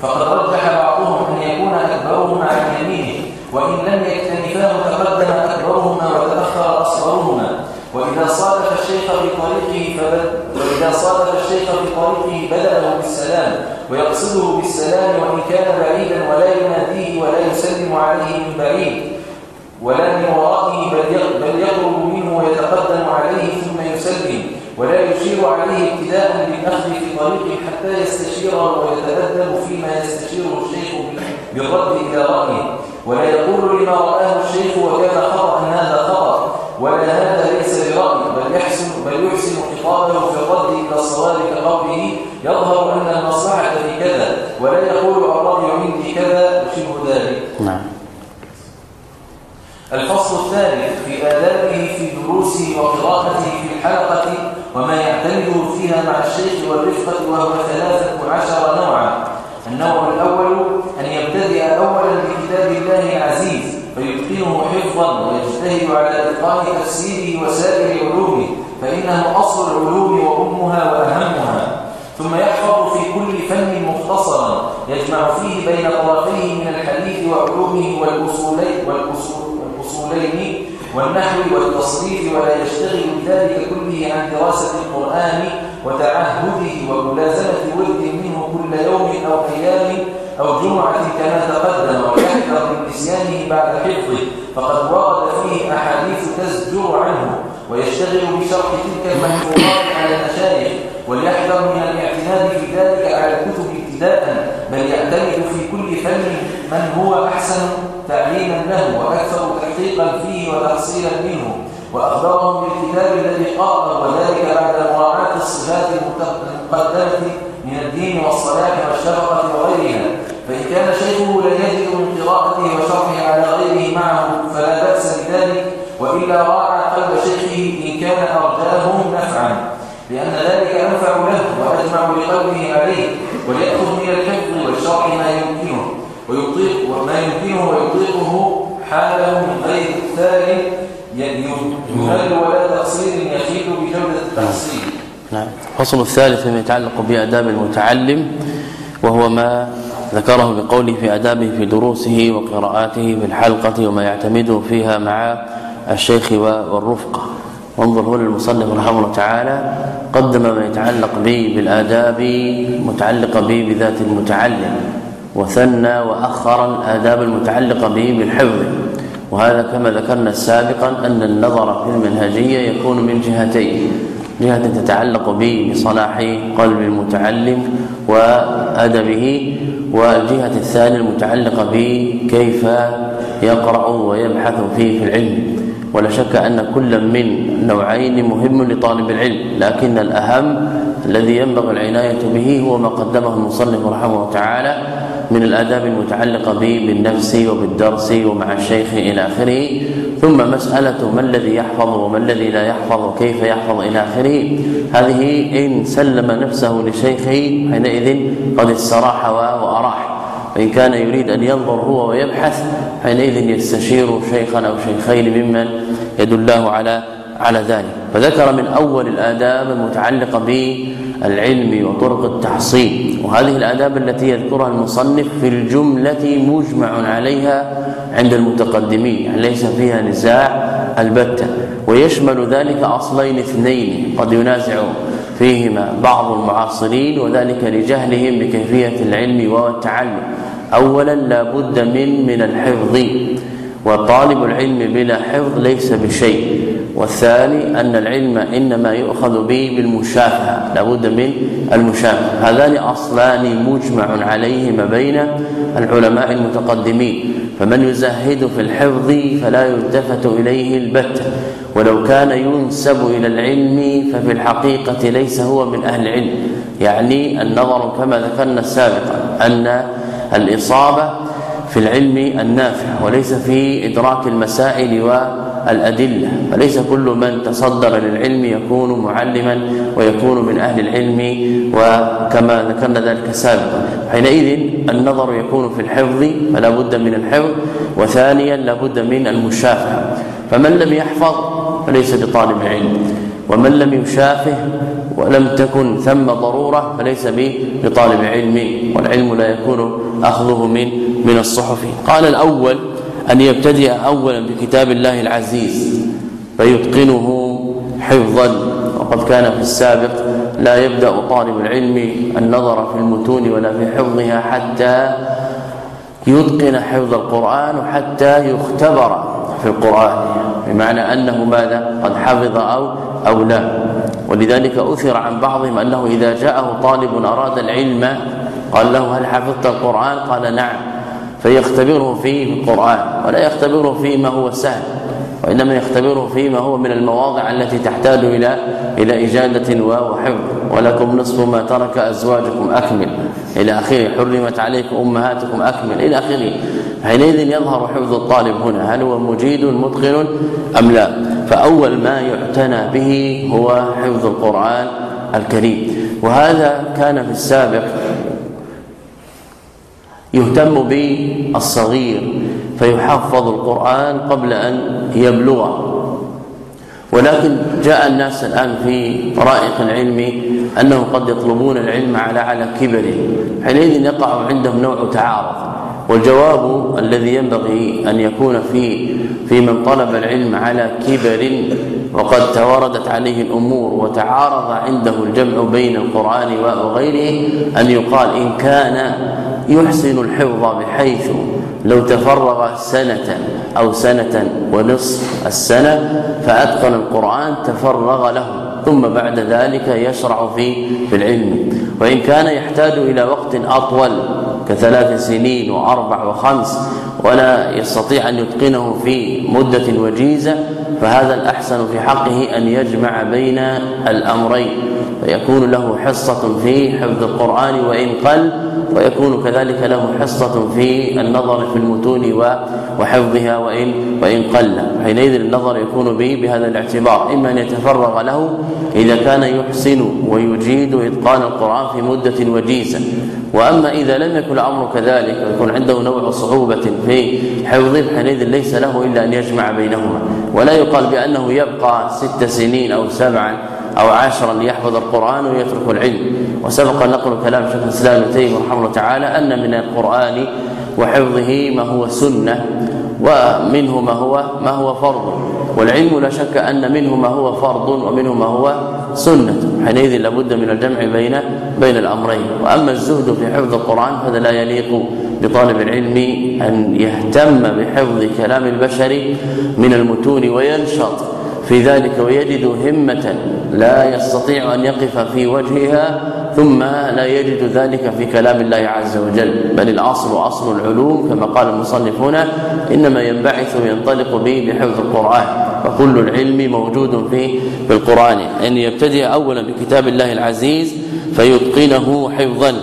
فقد رجح بعضهم أن يكون أكبرهما عن يمينه وإن لم يكتنفاه تقدم أكبرهما وتأخر أصغرهما وإذا صادف الشيخ في طريقه فبد وإذا صادف الشيخ في طريقه بدأه بالسلام ويقصده بالسلام وإن كان بعيدا ولا يناديه ولا يسلم عليه من بعيد ولا من ورائه بل يقرب منه ويتقدم عليه ثم يسلم ولا يشير عليه ابتداء بالأخذ في طريقه حتى يستشيره ويتأدب فيما يستشيره الشيخ بالرد إلى رأيه ولا يقول لما رآه الشيخ وكان خطأ هذا خطأ ولا هذا ليس برأي بل يحسن بل يحسن خطابه في الرد إلى الصواب كقوله يظهر أن المصلحة في كذا ولا يقول الرأي عندي كذا وشبه ذلك نعم الفصل الثالث في آدابه في دروسه وقراءته في الحلقة وما يعتمده فيها مع الشيخ والرفقة وهو ثلاثة عشر نوعا النوع الأول أن يبتدئ أولا بكتاب الله العزيز فيتقنه حفظا ويجتهد على إتقان تفسيره وسائر علومه فإنه أصل العلوم وأمها وأهمها ثم يحفظ في كل فن مختصرا يجمع فيه بين طرفيه من الحديث وعلومه والأصولين, والأصول والأصولين والنحو والتصريف ولا يشتغل بذلك كله عن دراسة القرآن وتعهده وملازمة ورد منه كل يوم أو أيام أو جمعة كما تقدم ويحذر من نسيانه بعد حفظه فقد ورد فيه أحاديث تزجر عنه ويشتغل بشرح تلك المحفوظات على المشايخ وليحذر من الاعتماد في ذلك على الكتب ابتداء بل يعتمد في كل فن من هو أحسن تعليما له وأكثر تحقيقا وتحصيلا منه وأخبرهم بالكتاب الذي قرأ وذلك بعد مراعاة الصفات المقدمة من الدين والصلاح والشفقة وغيرها فإن كان شيخه لا يجد من قراءته وشرحه على غيره معه فلا بأس بذلك وإلا راعى قلب شيخه إن كان أرجاه نفعا لأن ذلك أنفع له وأجمع لقلبه عليه وليأخذ من الحفظ والشرح ما يمكنه ويطيق وما يمكنه ويطيقه حاله من غير الثاني يهل ولا تقصير يفيد بجودة التحصيل الفصل الثالث فيما يتعلق بآداب المتعلم وهو ما ذكره بقوله في آدابه في دروسه وقراءاته في الحلقة وما يعتمده فيها مع الشيخ والرفقة. وانظر هنا المصنف رحمه الله تعالى قدم ما يتعلق به بالآداب متعلقة به بذات المتعلم وثنى وأخر الآداب المتعلقة به بالحفظ. وهذا كما ذكرنا سابقا أن النظر في المنهجية يكون من جهتين جهة تتعلق به بصلاح قلب المتعلم وأدبه والجهة الثانية المتعلقة به كيف يقرأ ويبحث فيه في العلم. ولا شك أن كل من نوعين مهم لطالب العلم لكن الأهم الذي ينبغي العناية به هو ما قدمه المصنف رحمه الله تعالى من الآداب المتعلقة به بالنفس وبالدرس ومع الشيخ إلى آخره. ثم مسألة ما الذي يحفظ وما الذي لا يحفظ وكيف يحفظ إلى آخره؟ هذه إن سلم نفسه لشيخه حينئذ قد استراح وأراح. فإن كان يريد أن ينظر هو ويبحث حينئذ يستشير شيخا أو شيخين ممن يدله على على ذلك. فذكر من أول الآداب المتعلقة بالعلم وطرق التحصيل. وهذه الآداب التي يذكرها المصنف في الجملة مجمع عليها عند المتقدمين يعني ليس فيها نزاع البتة. ويشمل ذلك أصلين اثنين قد ينازع فيهما بعض المعاصرين وذلك لجهلهم بكيفية العلم والتعلم. اولا لا بد من من الحفظ. وطالب العلم بلا حفظ ليس بشيء. والثاني أن العلم إنما يؤخذ به بالمشافهة لابد من المشافهة. هذان أصلان مجمع عليهما بين العلماء المتقدمين. فمن يزهد في الحفظ فلا يلتفت إليه البتة ولو كان ينسب إلى العلم ففي الحقيقة ليس هو من أهل العلم. يعني النظر كما ذكرنا سابقا أن الإصابة في العلم النافع وليس في إدراك المسائل والأدلة فليس كل من تصدر للعلم يكون معلما ويكون من أهل العلم وكما ذكرنا ذلك سابقا. حينئذ النظر يكون في الحفظ فلا بد من الحفظ وثانيا لا بد من المشافهة. فمن لم يحفظ فليس بطالب علم. ومن لم يشافه ولم تكن ثم ضرورة فليس بطالب علم. والعلم لا يكون أخذه من من الصحف. قال الأول أن يبتدئ اولا بكتاب الله العزيز فيتقنه حفظا. وقد كان في السابق لا يبدأ طالب العلم النظر في المتون ولا في حفظها حتى يتقن حفظ القرآن وحتى يختبر في القرآن بمعنى أنه ماذا؟ قد حفظ أو أو لا. ولذلك أثر عن بعضهم أنه إذا جاءه طالب أراد العلم قال له هل حفظت القرآن؟ قال نعم. فيختبره فيه القرآن ولا يختبره فيما هو سهل وإنما يختبره فيما هو من المواضع التي تحتاج إلى إلى إجادة وحفظ. ولكم نصف ما ترك أزواجكم أكمل. إلى آخره حرمت عليكم أمهاتكم أكمل. إلى آخره. حينئذ يظهر حفظ الطالب هنا هل هو مجيد متقن أم لا؟ فأول ما يعتنى به هو حفظ القرآن الكريم. وهذا كان في السابق يهتم بالصغير فيحفظ القرآن قبل أن يبلغ ولكن جاء الناس الآن في رائق العلم أنهم قد يطلبون العلم على على كبر حينئذ يقع عندهم نوع تعارض. والجواب الذي ينبغي أن يكون في في من طلب العلم على كبر وقد توردت عليه الأمور وتعارض عنده الجمع بين القرآن وغيره أن يقال إن كان يحسن الحفظ بحيث لو تفرغ سنة أو سنة ونصف السنة فأتقن القرآن تفرغ له. ثم بعد ذلك يشرع في في العلم. وإن كان يحتاج إلى وقت أطول كثلاث سنين وأربع وخمس ولا يستطيع أن يتقنه في مدة وجيزة فهذا الأحسن في حقه أن يجمع بين الأمرين. فيكون له حصة في حفظ القرآن وإن قل ويكون كذلك له حصة في النظر في المتون وحفظها وإن وإن قل. حينئذ النظر يكون به بهذا الاعتبار. إما أن يتفرغ له إذا كان يحسن ويجيد إتقان القرآن في مدة وجيزة. وأما إذا لم يكن الأمر كذلك ويكون عنده نوع صعوبة في حفظه حينئذ ليس له إلا أن يجمع بينهما. ولا يقال بأنه يبقى ست سنين أو سبعا أو عشرا ليحفظ القرآن ويترك العلم. وسبق نقل كلام شيخ الإسلام ابن تيمية رحمه الله تعالى أن من القرآن وحفظه ما هو سنة ومنه ما هو ما هو فرض. والعلم لا شك أن منه ما هو فرض ومنه ما هو سنة. حينئذ لابد من الجمع بين بين الأمرين. وأما الزهد في حفظ القرآن فهذا لا يليق بطالب العلم أن يهتم بحفظ كلام البشر من المتون وينشط. في ذلك ويجد همة لا يستطيع أن يقف في وجهها ثم لا يجد ذلك في كلام الله عز وجل. بل الاصل اصل العلوم كما قال المصنف هنا إنما ينبعث وينطلق به بحفظ القرآن فكل العلم موجود في في القرآن. إن يبتدئ اولا بكتاب الله العزيز فيتقنه حفظا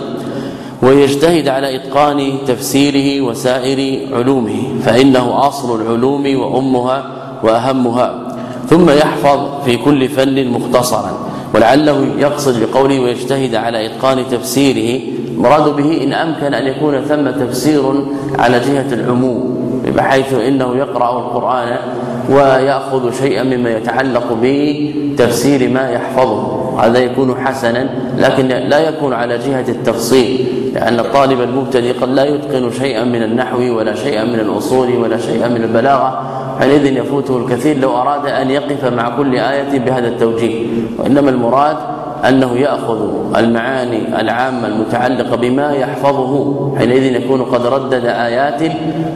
ويجتهد على إتقان تفسيره وسائر علومه فإنه اصل العلوم وأمها وأهمها. ثم يحفظ في كل فن مختصرا. ولعله يقصد بقوله ويجتهد على إتقان تفسيره. مراد به إن أمكن أن يكون ثم تفسير على جهة العموم بحيث إنه يقرأ القرآن ويأخذ شيئا مما يتعلق بتفسير ما يحفظه. هذا يكون حسنا لكن لا يكون على جهة التفصيل. لأن الطالب المبتدئ قد لا يتقن شيئا من النحو ولا شيئا من الأصول ولا شيئا من البلاغة. حينئذ يفوته الكثير لو أراد أن يقف مع كل آية بهذا التوجيه. وإنما المراد أنه يأخذ المعاني العامة المتعلقة بما يحفظه. حينئذ يكون قد ردد آيات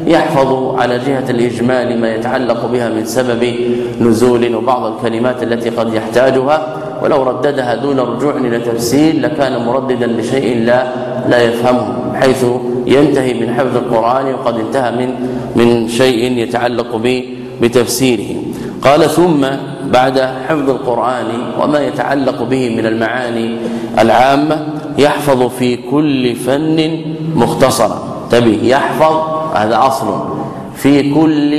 يحفظ على جهة الإجمال ما يتعلق بها من سبب نزول وبعض الكلمات التي قد يحتاجها. ولو رددها دون رجوع إلى تفسير لكان مرددا لشيء لا لا يفهمه حيث ينتهي من حفظ القرآن وقد انتهى من من شيء يتعلق به بتفسيره. قال ثم بعد حفظ القرآن وما يتعلق به من المعاني العامة يحفظ في كل فن مختصرا تبي يحفظ هذا أصل. في كل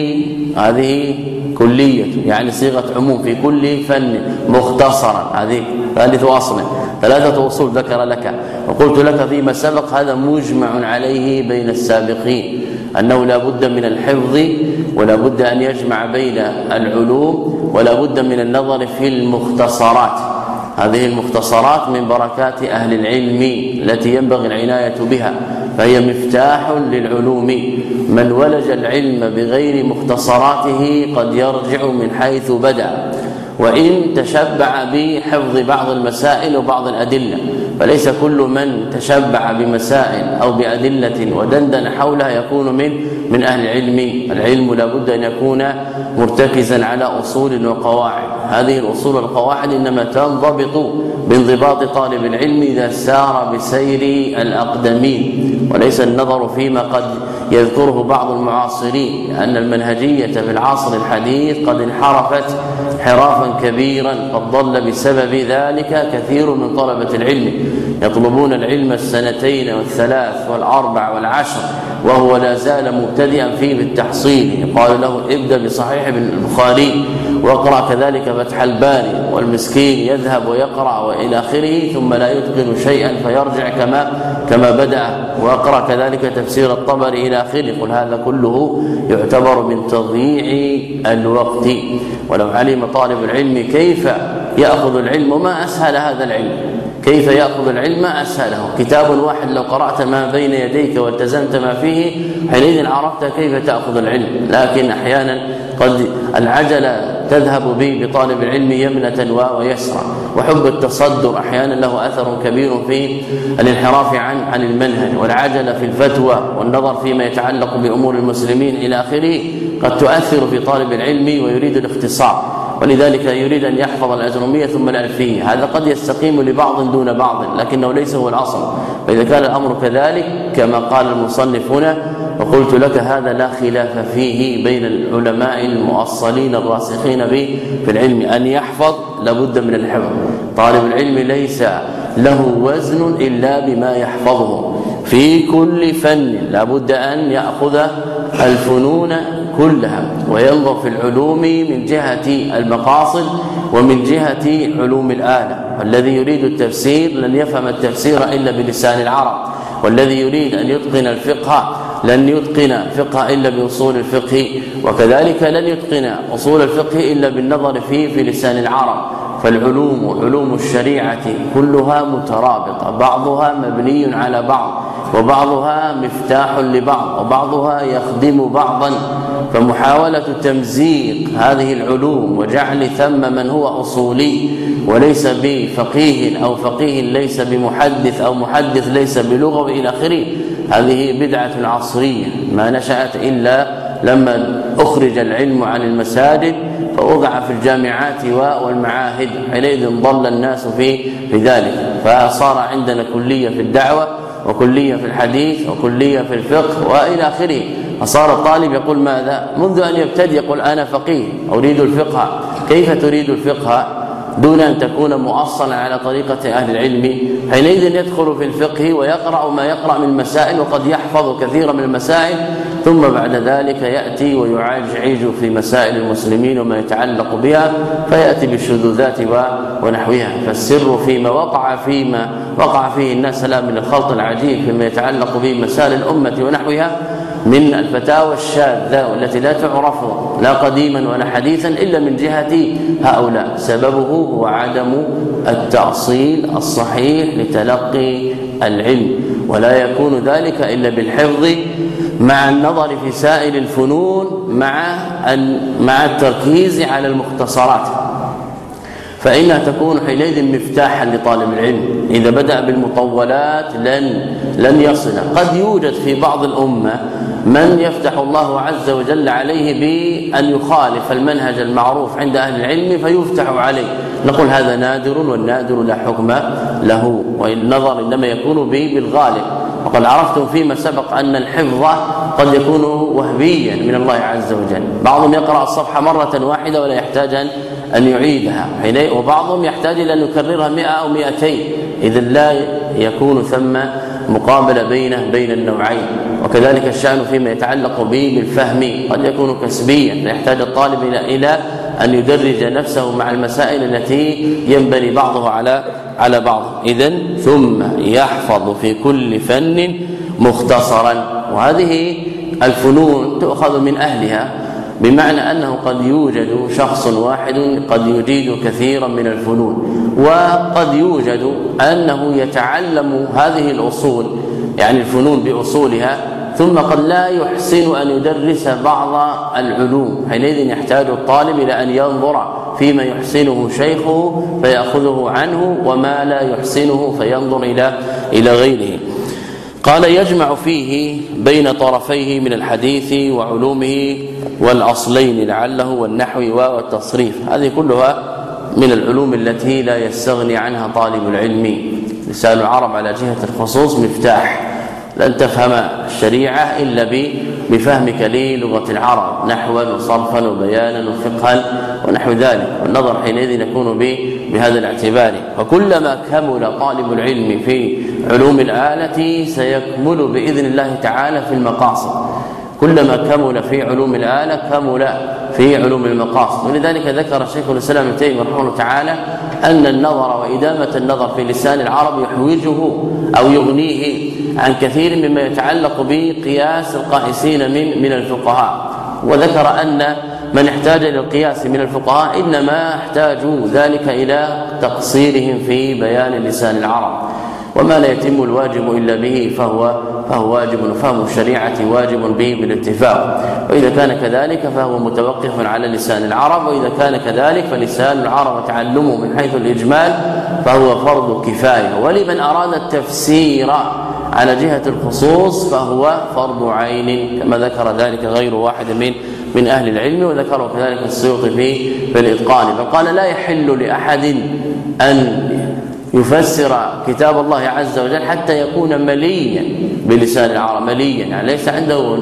هذه كلية يعني صيغة عموم في كل فن مختصرا هذه ثالث أصل. ثلاثة أصول ذكر لك. وقلت لك فيما سبق هذا مجمع عليه بين السابقين أنه لا بد من الحفظ ولا بد أن يجمع بين العلوم ولا بد من النظر في المختصرات. هذه المختصرات من بركات أهل العلم التي ينبغي العناية بها فهي مفتاح للعلوم. من ولج العلم بغير مختصراته قد يرجع من حيث بدأ. وإن تشبع بحفظ بعض المسائل وبعض الأدلة فليس كل من تشبع بمسائل أو بأدلة ودندن حولها يكون من من أهل العلم. العلم لابد أن يكون مرتكزا على أصول وقواعد. هذه الأصول والقواعد إنما تنضبط بانضباط طالب العلم إذا سار بسير الأقدمين. وليس النظر فيما قد يذكره بعض المعاصرين ان المنهجية في العصر الحديث قد انحرفت انحرافا كبيرا قد ضل بسبب ذلك كثير من طلبة العلم. يطلبون العلم السنتين والثلاث والأربع والعشر وهو لا زال مبتدئا فيه بالتحصيل. قال له ابدأ بصحيح البخاري. واقرا كذلك فتح الباري والمسكين يذهب ويقرأ وإلى آخره ثم لا يتقن شيئا فيرجع كما كما بدأ. واقرا كذلك تفسير الطبري إلى آخره قل هذا كله يعتبر من تضييع الوقت. ولو علم طالب العلم كيف يأخذ العلم ما أسهل هذا العلم. كيف يأخذ العلم؟ أسهله. كتاب واحد لو قرأت ما بين يديك والتزمت ما فيه حينئذ عرفت كيف تأخذ العلم. لكن أحيانا قد العجلة تذهب به بطالب العلم يمنة ويسرا وحب التصدر أحيانا له أثر كبير في الانحراف عن عن المنهج والعجلة في الفتوى والنظر فيما يتعلق بأمور المسلمين إلى آخره قد تؤثر في طالب العلم ويريد الاختصار ولذلك يريد أن يحفظ الاجروميه ثم الألفية. هذا قد يستقيم لبعض دون بعض لكنه ليس هو الأصل. فإذا كان الأمر كذلك كما قال المصنف هنا وقلت لك هذا لا خلاف فيه بين العلماء المؤصلين الراسخين به في العلم. أن يحفظ لابد من الحفظ. طالب العلم ليس له وزن إلا بما يحفظه. في كل فن لابد أن يأخذ الفنون كلها وينظر في العلوم من جهة المقاصد ومن جهة علوم الآلة. والذي يريد التفسير لن يفهم التفسير إلا بلسان العرب. والذي يريد أن يتقن الفقه لن يتقن فقه إلا بأصول الفقه وكذلك لن يتقن أصول الفقه إلا بالنظر فيه في لسان العرب. فالعلوم علوم الشريعة كلها مترابطة بعضها مبني على بعض وبعضها مفتاح لبعض وبعضها يخدم بعضا. فمحاولة تمزيق هذه العلوم وجعل ثم من هو أصولي وليس بفقيه أو فقيه ليس بمحدث أو محدث ليس بلغه إلى آخره هذه بدعة عصرية ما نشأت إلا لما أخرج العلم عن المساجد فوضع في الجامعات والمعاهد حينئذ ضل الناس في في ذلك فصار عندنا كلية في الدعوة وكلية في الحديث وكلية في الفقه وإلى آخره. فصار الطالب يقول ماذا؟ منذ أن يبتدي يقول أنا فقيه أريد الفقه. كيف تريد الفقه؟ دون أن تكون مؤصلا على طريقة أهل العلم حينئذ يدخل في الفقه ويقرأ ما يقرأ من المسائل وقد يحفظ كثيرا من المسائل ثم بعد ذلك يأتي ويعجعج في مسائل المسلمين وما يتعلق بها فيأتي بالشذوذات ونحوها. فالسر فيما وقع فيما وقع فيه الناس لا من الخلط العجيب فيما يتعلق بمسائل الأمة ونحوها من الفتاوى الشاذة والتي لا تعرف لا قديما ولا حديثا إلا من جهة هؤلاء. سببه هو عدم التأصيل الصحيح لتلقي العلم. ولا يكون ذلك إلا بالحفظ مع النظر في سائر الفنون مع مع التركيز على المختصرات. فإنها تكون حينئذ مفتاحا لطالب العلم. إذا بدأ بالمطولات لن لن يصل. قد يوجد في بعض الأمة من يفتح الله عز وجل عليه بأن يخالف المنهج المعروف عند أهل العلم فيفتح عليه. نقول هذا نادر والنادر لا حكم له والنظر إنما يكون به بالغالب. وقد عرفتم فيما سبق أن الحفظ قد يكون وهبيا من الله عز وجل. بعضهم يقرأ الصفحة مرة واحدة ولا يحتاج ان يعيدها. وبعضهم يحتاج إلى أن يكررها 100 أو 200 اذا لا يكون ثم مقابلة بين بين النوعين. وكذلك الشأن فيما يتعلق به بالفهم قد يكون كسبيا يحتاج الطالب إلى إلى أن يدرج نفسه مع المسائل التي ينبني بعضها على على بعض. اذا ثم يحفظ في كل فن مختصرا. وهذه الفنون تؤخذ من أهلها. بمعنى أنه قد يوجد شخص واحد قد يجيد كثيرا من الفنون وقد يوجد أنه يتعلم هذه الأصول يعني الفنون بأصولها ثم قد لا يحسن أن يدرس بعض العلوم حينئذ يحتاج الطالب إلى أن ينظر فيما يحسنه شيخه فيأخذه عنه وما لا يحسنه فينظر إلى إلى غيره. قال يجمع فيه بين طرفيه من الحديث وعلومه والأصلين لعله والنحو والتصريف. هذه كلها من العلوم التي لا يستغني عنها طالب العلم. لسان العرب على جهة الخصوص مفتاح. لن تفهم الشريعة إلا بفهمك للغه العرب نحوا وصرفا وبيانا وفقها ونحو ذلك والنظر حينئذ يكون بهذا الاعتبار. وكلما كمل طالب العلم في علوم الآلة سيكمل بإذن الله تعالى في المقاصد. كلما كمل في علوم الآلة كمل في علوم المقاصد. ولذلك ذكر الشيخ الإسلام ابن تيمية رحمه الله تعالى أن النظر وإدامة النظر في لسان العرب يحوجه أو يغنيه عن كثير مما يتعلق بقياس القائسين من من الفقهاء. وذكر أن من احتاج إلى القياس من الفقهاء إنما احتاجوا ذلك إلى تقصيرهم في بيان لسان العرب. وما لا يتم الواجب إلا به فهو فهو واجب. وفهم الشريعة واجب به بالاتفاق. وإذا كان كذلك فهو متوقف على لسان العرب. وإذا كان كذلك فلسان العرب وتعلمه من حيث الإجمال فهو فرض كفاية. ولمن أراد التفسير على جهة الخصوص فهو فرض عين كما ذكر ذلك غير واحد من من أهل العلم وذكره كذلك السيوطي في في الإتقان. فقال لا يحل لأحد أن يفسر كتاب الله عز وجل حتى يكون مليا بلسان العرب مليا. يعني ليس عنده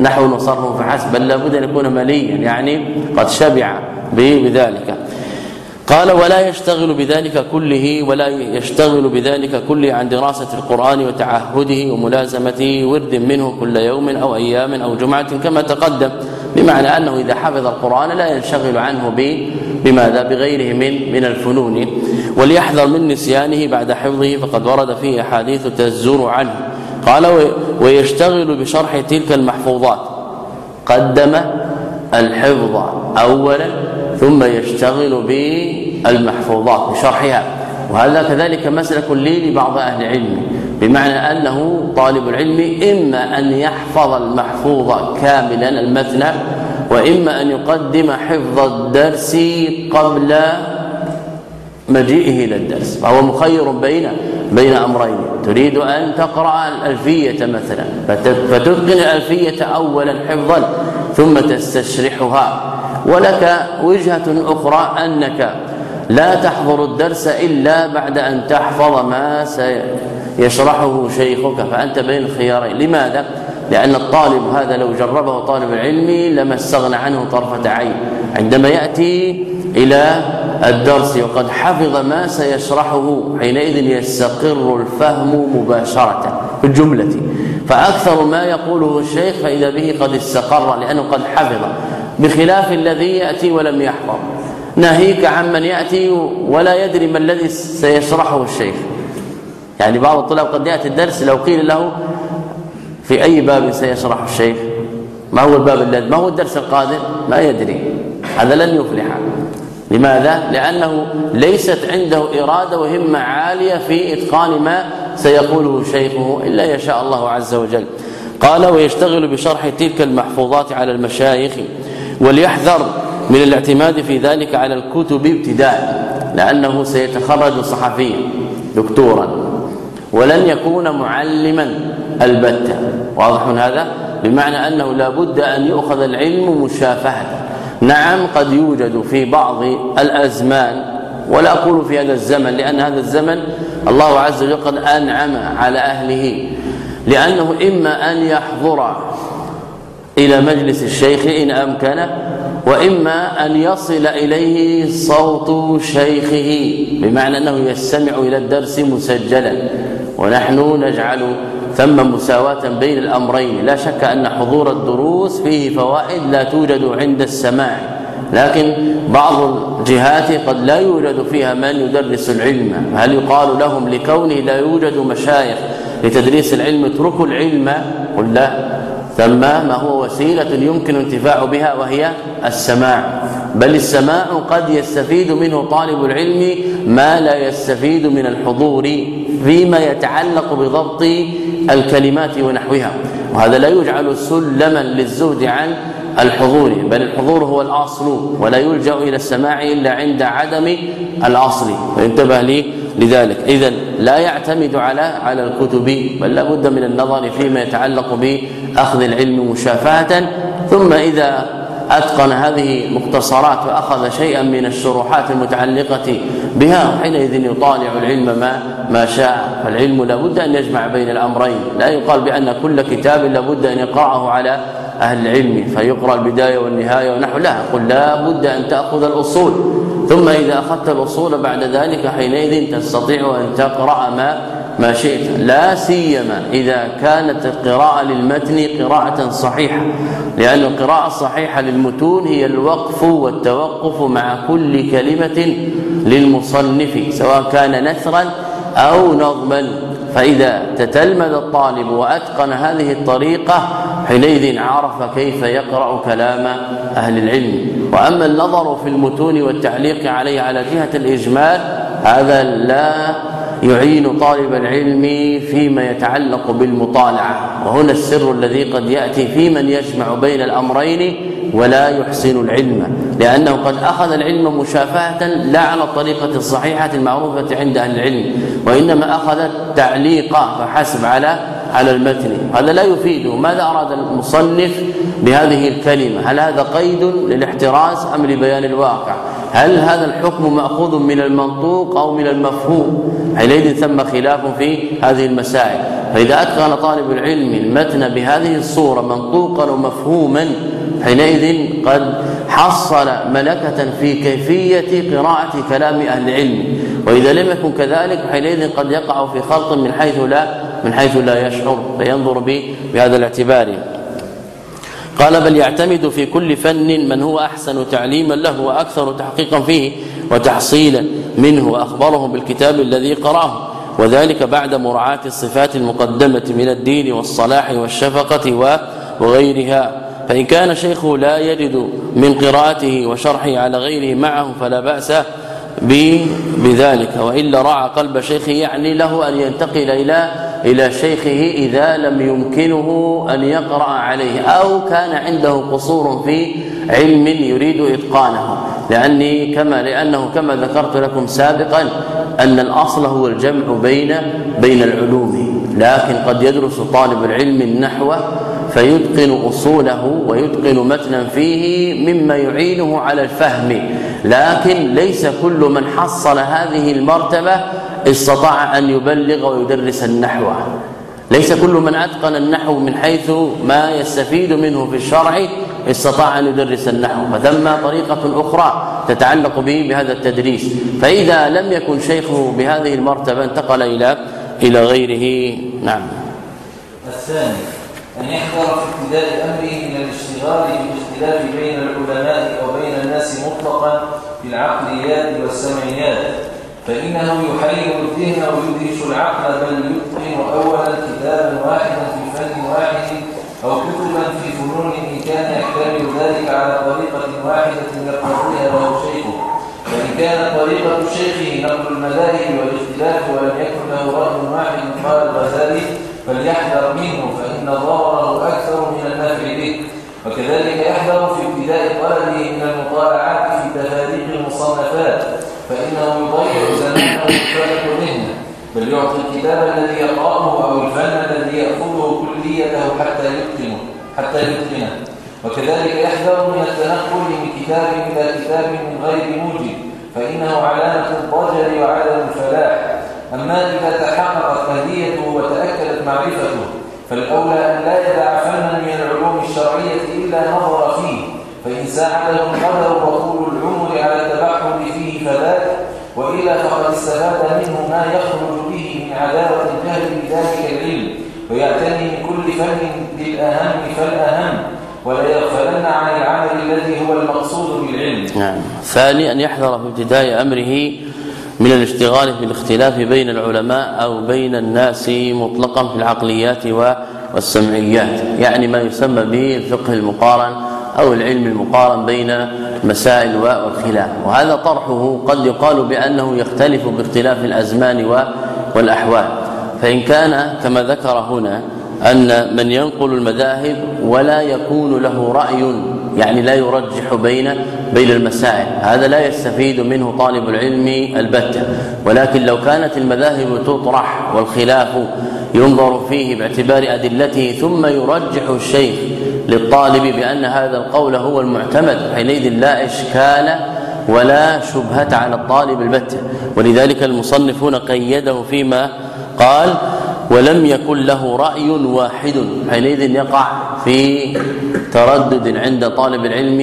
نحو وصرف فحسب بل لابد أن يكون مليا. يعني قد شبع بذلك. قال ولا يشتغل بذلك كله ولا يشتغل بذلك كله عن دراسة القرآن وتعهده وملازمته ورد منه كل يوم أو أيام أو جمعة كما تقدم بمعنى أنه إذا حفظ القرآن لا ينشغل عنه بماذا؟ بغيره من من الفنون. وليحذر من نسيانه بعد حفظه فقد ورد فيه أحاديث تزور عنه. قال ويشتغل بشرح تلك المحفوظات. قدم الحفظ اولا ثم يشتغل بالمحفوظات بشرحها. وهذا كذلك مسلك لي لبعض أهل العلم بمعنى أنه طالب العلم إما أن يحفظ المحفوظ كاملا المثنى وإما أن يقدم حفظ الدرس قبل مجيئه إلى الدرس. فهو مخير بين بين أمرين. تريد أن تقرأ الألفية مثلا فتتقن الألفية اولا حفظا ثم تستشرحها. ولك وجهة أخرى أنك لا تحضر الدرس إلا بعد أن تحفظ ما سيشرحه شيخك فأنت بين الخيارين. لماذا؟ لأن الطالب هذا لو جربه طالب العلم لما استغنى عنه طرفة عين. عندما يأتي إلى الدرس وقد حفظ ما سيشرحه حينئذ يستقر الفهم مباشرة في الجملة. فأكثر ما يقوله الشيخ فإذا به قد استقر لأنه قد حفظ. بخلاف الذي يأتي ولم يحفظ ناهيك عمن يأتي ولا يدري ما الذي سيشرحه الشيخ. يعني بعض الطلاب قد يأتي الدرس لو قيل له في أي باب سيشرح الشيخ. ما هو الباب الذي ما هو الدرس القادم؟ ما يدري. هذا لن يفلح. لماذا؟ لأنه ليست عنده إرادة وهمة عالية في إتقان ما سيقوله شيخه إلا يشاء الله عز وجل. قال ويشتغل بشرح تلك المحفوظات على المشايخ وليحذر من الاعتماد في ذلك على الكتب ابتداء لأنه سيتخرج صحفيا دكتورا. ولن يكون معلما البتة. واضح هذا؟ بمعنى أنه لا بد أن يؤخذ العلم مشافهة. نعم قد يوجد في بعض الأزمان ولا أقول في هذا الزمن لأن هذا الزمن الله عز وجل قد أنعم على أهله لأنه إما أن يحضر إلى مجلس الشيخ إن أمكن وإما أن يصل إليه صوت شيخه بمعنى أنه يستمع إلى الدرس مسجلا. ونحن نجعل ثم مساواة بين الأمرين. لا شك أن حضور الدروس فيه فوائد لا توجد عند السماع. لكن بعض الجهات قد لا يوجد فيها من يدرس العلم. هل يقال لهم لكونه لا يوجد مشايخ لتدريس العلم اتركوا العلم؟ قل لا. ثم ما هو وسيلة يمكن انتفاع بها وهي السماع. بل السماع قد يستفيد منه طالب العلم ما لا يستفيد من الحضور فيما يتعلق بضبط الكلمات ونحوها. وهذا لا يجعل سلما للزهد عن الحضور بل الحضور هو الأصل ولا يلجأ إلى السماع إلا عند عدم الأصل. وانتبه لي لذلك. اذا لا يعتمد على على الكتب بل لابد من النظر فيما يتعلق بأخذ العلم مشافهة. ثم إذا أتقن هذه المختصرات وأخذ شيئا من الشروحات المتعلقة بها حينئذ يطالع العلم ما ما شاء. فالعلم لابد أن يجمع بين الأمرين. لا يقال بأن كل كتاب لابد أن يقرأه على أهل العلم فيقرأ البداية والنهاية ونحو. لا قل لا بد أن تأخذ الأصول. ثم إذا أخذت الأصول بعد ذلك حينئذ تستطيع أن تقرأ ما ما شئت. لا سيما إذا كانت القراءة للمتن قراءة صحيحة. لأن القراءة الصحيحة للمتون هي الوقف والتوقف مع كل كلمة للمصنف سواء كان نثرا أو نظما. فإذا تتلمذ الطالب وأتقن هذه الطريقة حينئذ عرف كيف يقرأ كلام أهل العلم. وأما النظر في المتون والتعليق عليه على جهة الإجمال هذا لا يعين طالب العلم فيما يتعلق بالمطالعة. وهنا السر الذي قد يأتي في من يجمع بين الأمرين ولا يحسن العلم. لأنه قد أخذ العلم مشافهة لا على الطريقة الصحيحة المعروفة عند أهل العلم وإنما أخذ تعليقا فحسب على على المتن. هذا لا يفيده ماذا أراد المصنف بهذه الكلمة؟ هل هذا قيد للاحتراز أم لبيان الواقع؟ هل هذا الحكم مأخوذ من المنطوق أو من المفهوم؟ حينئذ ثم خلاف في هذه المسائل. فإذا أتقن طالب العلم المتن بهذه الصورة منطوقا ومفهوما حينئذ قد حصل ملكة في كيفية قراءة كلام أهل العلم. وإذا لم يكن كذلك حينئذ قد يقع في خلط من حيث لا من حيث لا يشعر فينظر بهذا الاعتبار. قال بل يعتمد في كل فن من هو أحسن تعليما له وأكثر تحقيقا فيه وتحصيلا منه وأخبره بالكتاب الذي قراه. وذلك بعد مراعاة الصفات المقدمة من الدين والصلاح والشفقة وغيرها. فإن كان شيخه لا يجد من قراءته وشرحه على غيره معه فلا بأس بذلك. وإلا راعى قلب شيخه يعني له أن ينتقل إلى إلى شيخه إذا لم يمكنه أن يقرأ عليه أو كان عنده قصور في علم يريد إتقانه. لأني كما لأنه كما ذكرت لكم سابقا أن الأصل هو الجمع بين بين العلوم. لكن قد يدرس طالب العلم النحو فيتقن أصوله ويتقن متنا فيه مما يعينه على الفهم. لكن ليس كل من حصل هذه المرتبة استطاع أن يبلغ ويدرس النحو. ليس كل من أتقن النحو من حيث ما يستفيد منه في الشرع استطاع أن يدرس النحو. فثم طريقة أخرى تتعلق به بهذا التدريس. فإذا لم يكن شيخه بهذه المرتبة انتقل إلى إلى غيره. نعم. الثاني أن يحذر في ابتداء أمره من الاشتغال بالاختلاف بين العلماء وبين الناس مطلقا في العقليات والسمعيات. فإنه يحير الذهن ويدهش العقل بل يتقن أولا كتابا واحدا في فن واحد أو كتبا في فنون إن كان يحتمل ذلك على طريقة واحدة يقتضيها له شيخه. فإن كانت طريقة شيخه نقل المذاهب والاختلاف ولم يكن له رأي واحد قال الغزالي فليحذر منه فإن ضرره أكثر من النفع به. وكذلك يحذر في ابتداء طلبه من المطالعات في تفاريق المصنفات فإنه يضيع زمانه ويفرق ذهنه بل يعطي الكتاب الذي يقرأه أو الفن الذي يأخذه كليته حتى يتقنه حتى يتقنه وكذلك يحذر من التنقل من كتاب إلى كتاب من غير موجب فإنه علامة الضجر وعدم الفلاح. أما إذا تحققت أهليته وتأكدت معرفته فالأولى أن لا يدع فنا من العلوم الشرعية إلا نظر فيه فإن ساعده القدر وطول العمر على التبحر فيه فذاك وإلا فقد استفاد منه ما يخرج به من عداوة الجهل بذلك العلم ويعتني من كل فن بالأهم فالأهم ولا يغفلن عن العمل الذي هو المقصود بالعلم. نعم. ثاني أن يحذر في ابتداء أمره من الاشتغال في الاختلاف بين العلماء أو بين الناس مطلقا في العقليات والسمعيات. يعني ما يسمى به الفقه المقارن أو العلم المقارن بين مسائل والخلاف. وهذا طرحه قد يقال بأنه يختلف باختلاف الأزمان والأحوال. فإن كان كما ذكر هنا أن من ينقل المذاهب ولا يكون له رأي يعني لا يرجح بين بين المسائل. هذا لا يستفيد منه طالب العلم البتة. ولكن لو كانت المذاهب تطرح والخلاف ينظر فيه باعتبار أدلته ثم يرجح الشيخ للطالب بأن هذا القول هو المعتمد حينئذ لا إشكال ولا شبهة على الطالب البتة. ولذلك المصنفون قيده فيما قال ولم يكن له رأي واحد حينئذ يقع في تردد عند طالب العلم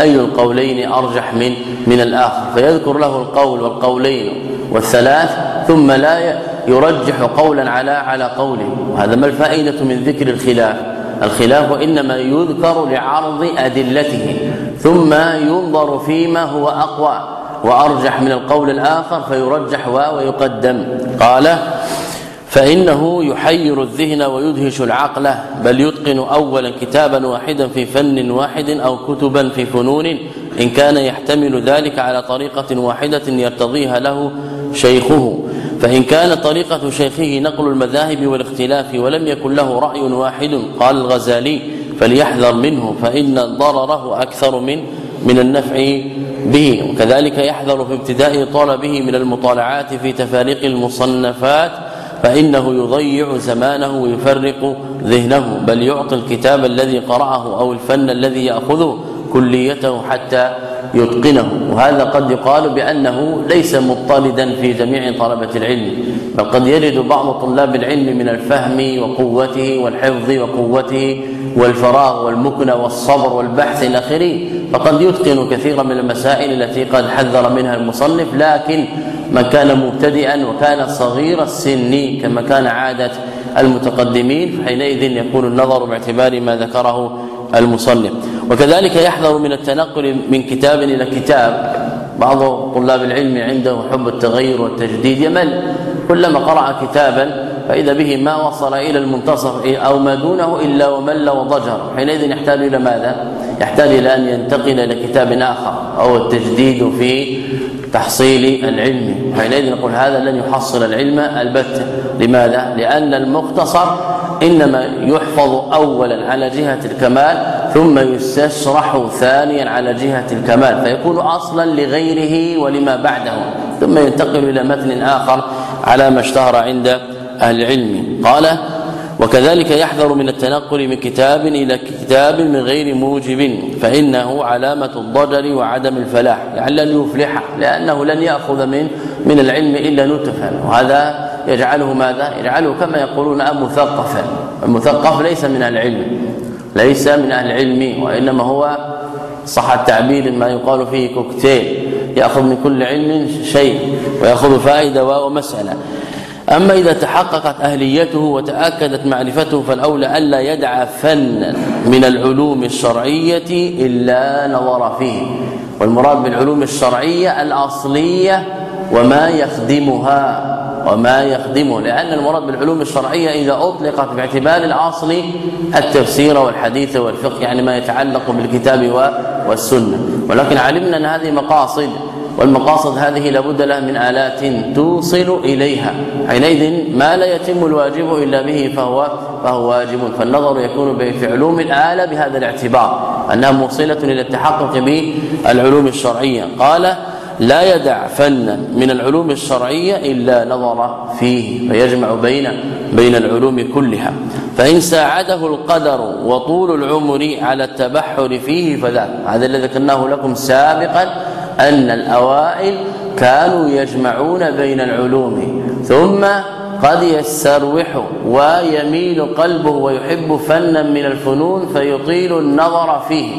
أي القولين أرجح من من الآخر. فيذكر له القول والقولين والثلاث ثم لا يرجح قولا على على قوله. وهذا ما الفائدة من ذكر الخلاف؟ الخلاف إنما يذكر لعرض أدلته ثم ينظر فيما هو أقوى. وأرجح من القول الآخر فيرجح ويقدم. قال فإنه يحير الذهن ويدهش العقل بل يتقن اولا كتابا واحدا في فن واحد أو كتبا في فنون إن كان يحتمل ذلك على طريقة واحدة يرتضيها له شيخه. فإن كانت طريقة شيخه نقل المذاهب والاختلاف ولم يكن له رأي واحد قال الغزالي فليحذر منه فإن ضرره أكثر من من النفع به. وكذلك يحذر في ابتداء طلبه من المطالعات في تفاريق المصنفات فإنه يضيع زمانه ويفرق ذهنه بل يعطي الكتاب الذي قرأه أو الفن الذي يأخذه كليته حتى يتقنه. وهذا قد يقال بأنه ليس مضطردا في جميع طلبة العلم بل قد يرد بعض طلاب العلم من الفهم وقوته والحفظ وقوته والفراغ والمكن والصبر والبحث إلى آخره فقد يتقن كثيرا من المسائل التي قد حذر منها المصنف لكن من كان مبتدئا وكان صغير السن كما كان عادة المتقدمين فحينئذ يكون النظر باعتبار ما ذكره المصنف. وكذلك يحذر من التنقل من كتاب إلى كتاب. بعض طلاب العلم عنده حب التغير والتجديد يمل. كلما قرأ كتابا فإذا به ما وصل إلى المنتصف أو ما دونه إلا ومل وضجر. حينئذ يحتاج إلى ماذا؟ يحتاج إلى أن ينتقل إلى كتاب آخر. أو التجديد في تحصيل العلم. حينئذ نقول هذا لن يحصل العلم البتة لماذا؟ لأن المختصر إنما يحفظ أولا على جهة الكمال ثم يستشرح ثانيا على جهة الكمال فيكون أصلا لغيره ولما بعده ثم ينتقل إلى متن آخر على ما اشتهر عند أهل العلم. قال وكذلك يحذر من التنقل من كتاب إلى كتاب من غير موجب فإنه علامة الضجر وعدم الفلاح يعني لن يفلح لأنه لن يأخذ من من العلم إلا نتفا. وهذا يجعله ماذا؟ يجعله كما يقولون مثقفا المثقف ليس من العلم ليس من أهل العلم وإنما هو صح التعبير ما يقال فيه كوكتيل يأخذ من كل علم شيء ويأخذ فائدة ومسألة. أما إذا تحققت أهليته وتأكدت معرفته فالأولى ألا يدع فنا من العلوم الشرعية إلا نظر فيه. والمراد بالعلوم الشرعية الأصلية وما يخدمها وما يخدمه لأن المراد بالعلوم الشرعية إذا أطلقت باعتبار الأصل التفسير والحديث والفقه يعني ما يتعلق بالكتاب والسنة. ولكن علمنا أن هذه مقاصد. والمقاصد هذه لابد لها من آلات توصل إليها. حينئذ ما لا يتم الواجب إلا به فهو فهو واجب. فالنظر يكون في علوم الآلة بهذا الاعتبار أنها موصلة إلى التحقق بالعلوم الشرعية. قال لا يدع فنا من العلوم الشرعية إلا نظر فيه فيجمع بين بين العلوم كلها. فإن ساعده القدر وطول العمر على التبحر فيه فذاك. هذا الذي ذكرناه لكم سابقا أن الأوائل كانوا يجمعون بين العلوم ثم قد يستروح ويميل قلبه ويحب فنا من الفنون فيطيل النظر فيه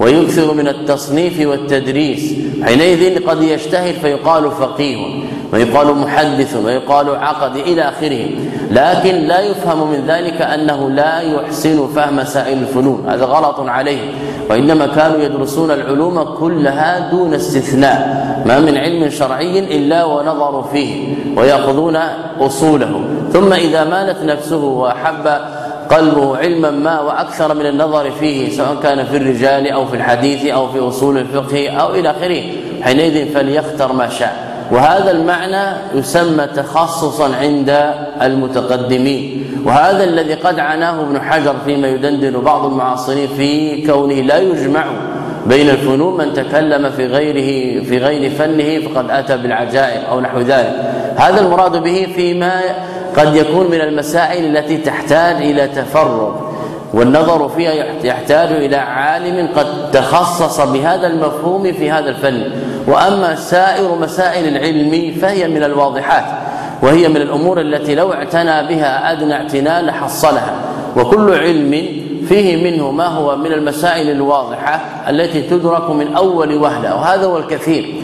ويكثر من التصنيف والتدريس. حينئذ قد يجتهد فيقال فقيه. ويقال محدث ويقال عقد إلى آخره. لكن لا يفهم من ذلك أنه لا يحسن فهم سائر الفنون. هذا غلط عليه. وإنما كانوا يدرسون العلوم كلها دون استثناء. ما من علم شرعي إلا ونظروا فيه ويأخذون أصوله. ثم إذا مالت نفسه وحب قلبه علما ما وأكثر من النظر فيه سواء كان في الرجال أو في الحديث أو في أصول الفقه أو إلى آخره حينئذ فليختر ما شاء. وهذا المعنى يسمى تخصصا عند المتقدمين. وهذا الذي قد عناه ابن حجر فيما يدندن بعض المعاصرين في كونه لا يجمع بين الفنون من تكلم في غيره في غير فنه فقد أتى بالعجائب أو نحو ذلك. هذا المراد به فيما قد يكون من المسائل التي تحتاج إلى تفرغ. والنظر فيها يحتاج إلى عالم قد تخصص بهذا المفهوم في هذا الفن. وأما سائر مسائل العلم فهي من الواضحات وهي من الأمور التي لو اعتنى بها أدنى اعتناء لحصلها. وكل علم فيه منه ما هو من المسائل الواضحة التي تدرك من أول وهلة وهذا هو الكثير.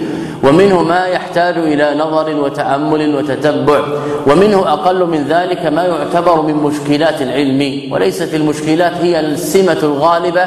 ومنه ما يحتاج إلى نظر وتأمل وتتبع ومنه أقل من ذلك ما يعتبر من مشكلات العلم. وليست المشكلات هي السمة الغالبة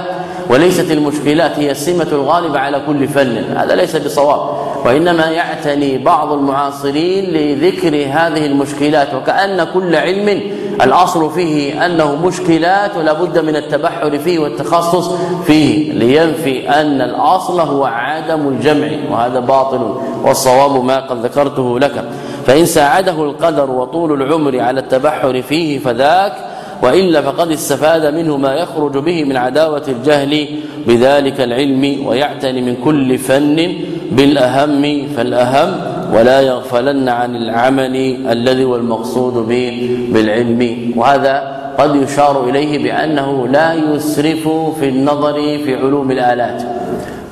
وليست المشكلات هي السمة الغالبة على كل فن. هذا ليس بصواب. وإنما يعتني بعض المعاصرين لذكر هذه المشكلات. وكأن كل علم الأصل فيه أنه مشكلات ولا بد من التبحر فيه والتخصص فيه لينفي أن الأصل هو عدم الجمع. وهذا باطل. والصواب ما قد ذكرته لك. فإن ساعده القدر وطول العمر على التبحر فيه فذاك وإلا فقد استفاد منه ما يخرج به من عداوة الجهل بذلك العلم ويعتني من كل فن بالأهم فالأهم ولا يغفلن عن العمل الذي هو المقصود به بالعلم. وهذا قد يشار إليه بأنه لا يسرف في النظر في علوم الآلات.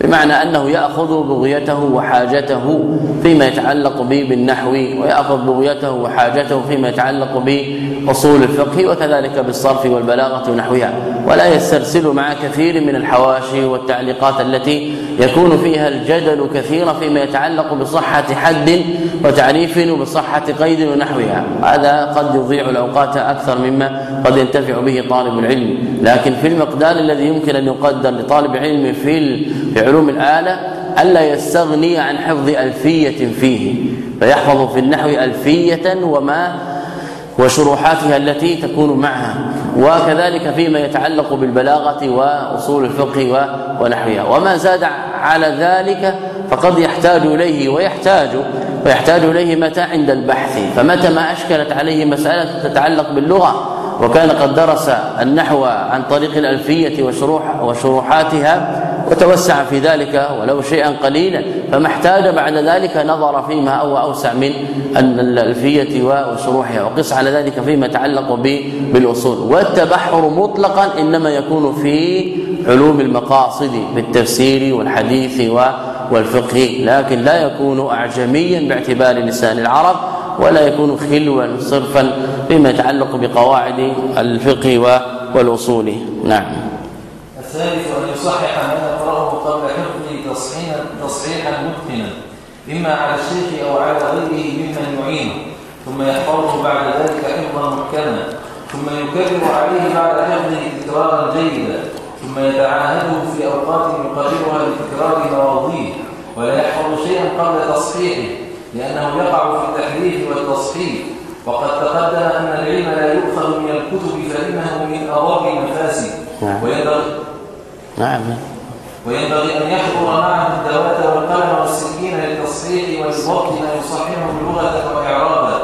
بمعنى أنه يأخذ بغيته وحاجته فيما يتعلق به بالنحو ويأخذ بغيته وحاجته فيما يتعلق بأصول الفقه وكذلك بالصرف والبلاغة ونحوها. ولا يسترسل مع كثير من الحواشي والتعليقات التي يكون فيها الجدل كثيرا فيما يتعلق بصحة حد وتعريف وبصحه قيد ونحوها. هذا قد يضيع الأوقات أكثر مما قد ينتفع به طالب العلم. لكن في المقدار الذي يمكن أن يقدر لطالب علم في علوم الآلة ألا يستغني عن حفظ ألفية فيه فيحفظ في النحو ألفية وما وشروحاتها التي تكون معها وكذلك فيما يتعلق بالبلاغة وأصول الفقه ونحوها. وما زاد على ذلك فقد يحتاج إليه ويحتاج ويحتاج إليه متى؟ عند البحث. فمتى ما أشكلت عليه مسألة تتعلق باللغة وكان قد درس النحو عن طريق الألفية وشروح وشروحاتها وتوسع في ذلك ولو شيئا قليلا. فما احتاج بعد ذلك نظر فيما هو أوسع من الألفية وشروحها وقس على ذلك فيما يتعلق بالأصول. والتبحر مطلقا إنما يكون في علوم المقاصد بالتفسير والحديث والفقه لكن لا يكون اعجميا باعتبار لسان العرب ولا يكون خلوا صرفا فيما يتعلق بقواعد الفقه والأصول. نعم. الثالث أن يصحح حفظه تصحيحا تصحيحا متقنا إما على الشيخ أو على غيره ممن يعينه ثم يحفظه بعد ذلك حفظا محكما ثم يكرر عليه بعد حفظه تكرارا جيدا ثم يتعاهده في أوقات يقررها لتكرار مواضيه ولا يحفظ شيئا قبل تصحيحه لأنه يقع في التحريف والتصحيح. وقد تقدم أن العلم لا يؤخذ من الكتب فإنه من اضر المفاسد. نعم. نعم. وينبغي أن يحضر معه الدوات والقلم والسكين للتصحيح والضبط ما يصححه لغة وإعرابا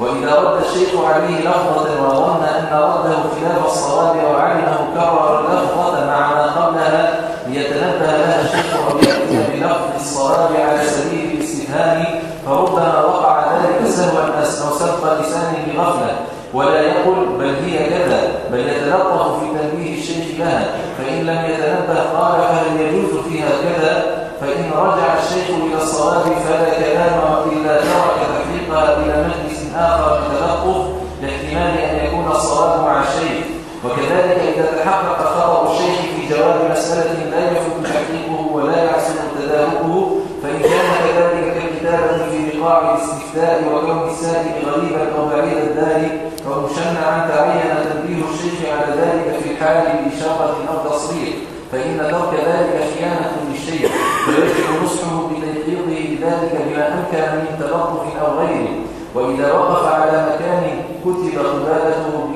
وإذا رد الشيخ عليه لفظة وظن أن رده خلاف الصواب وعلمه كرر اللفظة مع ما قبلها ليتنبه لها الشيخ أو يأتي بلفظ الصواب على سبيل الاستفهام فربما وقع ذلك سهوا أو سبق لسانه بغفلة ولا يقل بل هي كذا بل يتلطف في تنبيه الشيخ لها فإن لم يتنبه قال فهل يجوز فيها كذا؟ فإن رجع الشيخ إلى الصواب فلا كلام إلا ترك تحقيقها إلى مجلس آخر بتلطف لاحتمال أن يكون الصواب مع الشيخ. وكذلك إذا تحقق خطأ الشيخ في جواب مسألة لا يفوت تحقيقه ولا يحسن تداركه فإن كان كذلك كالكتابة في الاستفتاء السائل غريبا أو بعيد الدار أو مشنعا تعين تنبيه الشيخ على ذلك في الحال بإشارة أو تصريح فإن ترك ذلك خيانة للشيخ ويجب نصحه بتيقيظه بذلك بما أمكن من تلطف أو غيره. وإذا وقف على مكان كتب قبالته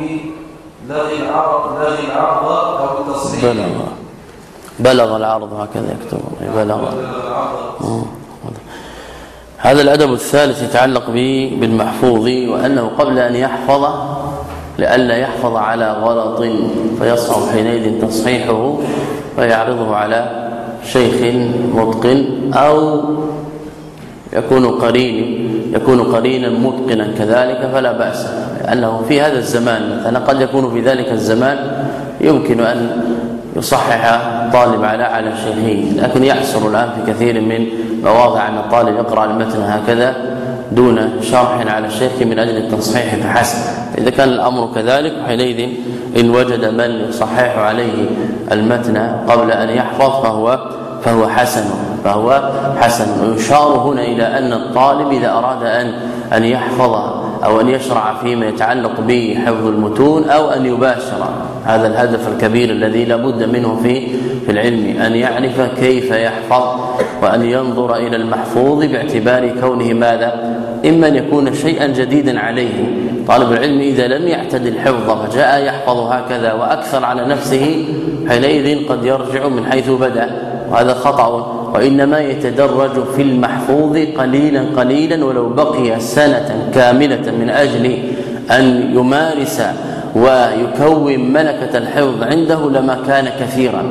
بلغي العرض لغي العرض أو التصريح بلغ. بلغ العرض هكذا يكتب بلغ. آه. هذا الأدب الثالث يتعلق به بالمحفوظ وأنه قبل أن يحفظ لئلا يحفظ على غلط فيصعب حينئذ تصحيحه فيعرضه على شيخ متقن أو يكون قرين يكون قرينا متقنا كذلك فلا بأس لأنه في هذا الزمان مثلا قد يكون في ذلك الزمان يمكن أن يصحح الطالب على على شيخه لكن يحصل الآن في كثير من مواضع أن الطالب يقرأ المتن هكذا دون شرح على الشيخ من أجل التصحيح فحسب. إذا كان الأمر كذلك حينئذ إن وجد من يصحح عليه المتن قبل أن يحفظ فهو فهو حسن. فهو حسن. ويشار هنا إلى أن الطالب إذا أراد ان أن يحفظ أو أن يشرع فيما يتعلق بحفظ المتون أو أن يباشر. هذا الهدف الكبير الذي لا بد منه في في العلم. أن يعرف كيف يحفظ وأن ينظر إلى المحفوظ باعتبار كونه ماذا؟ إما أن يكون شيئا جديدا عليه. طالب العلم إذا لم يعتد الحفظ فجاء يحفظ هكذا وأكثر على نفسه حينئذ قد يرجع من حيث بدأ. وهذا خطأ. وإنما يتدرج في المحفوظ قليلا قليلا ولو بقي سنة كاملة من أجل أن يمارس ويكون ملكة الحفظ عنده لما كان كثيرا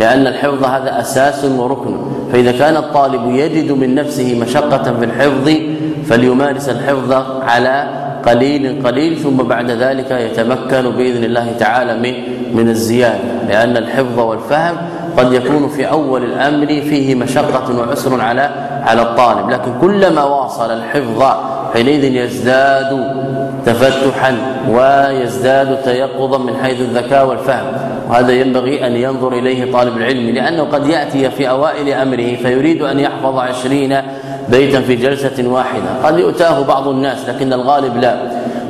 لأن الحفظ هذا أساس وركن. فإذا كان الطالب يجد من نفسه مشقة في الحفظ فليمارس الحفظ على قليل قليل ثم بعد ذلك يتمكن بإذن الله تعالى من من الزيادة لأن الحفظ والفهم قد يكون في أول الأمر فيه مشقة وعسر على على الطالب لكن كلما واصل الحفظ حينئذ يزداد تفتحا ويزداد تيقظا من حيث الذكاء والفهم. وهذا ينبغي أن ينظر إليه طالب العلم لأنه قد يأتي في أوائل أمره فيريد أن يحفظ عشرين بيتا في جلسة واحدة. قد يؤتاه بعض الناس لكن الغالب لا.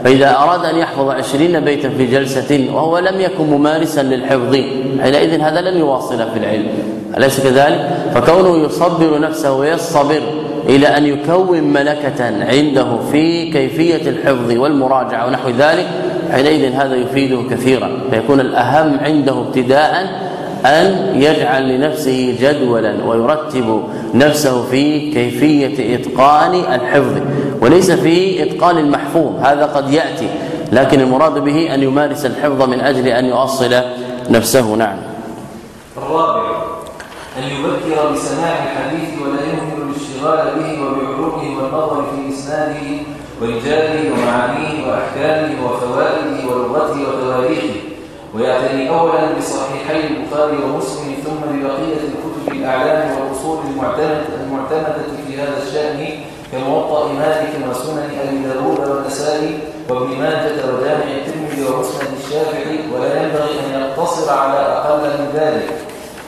فإذا أراد أن يحفظ عشرين بيتا في جلسة وهو لم يكن ممارسا للحفظ حينئذ هذا لن يواصل في العلم. أليس كذلك؟ فكونه يصبر نفسه ويصبر إلى أن يكون ملكة عنده في كيفية الحفظ والمراجعة ونحو ذلك حينئذ هذا يفيده كثيرا فيكون الأهم عنده ابتداء أن يجعل لنفسه جدولا ويرتب نفسه في كيفية إتقان الحفظ وليس في إتقان المحفوظ هذا قد يأتي لكن المراد به أن يمارس الحفظ من أجل أن يؤصل نفسه نعم. الرابع أن يبكر بسماع الحديث ولا يهمل الاشتغال به وبعلومه والنظر في إسناده ورجاله ومعانيه وأحكامه وفوائده ولغته وتواريخه. ويعتني اولا بصحيحي البخاري ومسلم ثم ببقية الكتب الأعلام والأصول المعتمده المعتمدة في هذا الشأن كموطأ مالك وسنن أبي داود والنسائي وابن ماجة وجامع الترمذي ومسند الشافعي ولا ينبغي أن يقتصر على أقل من ذلك.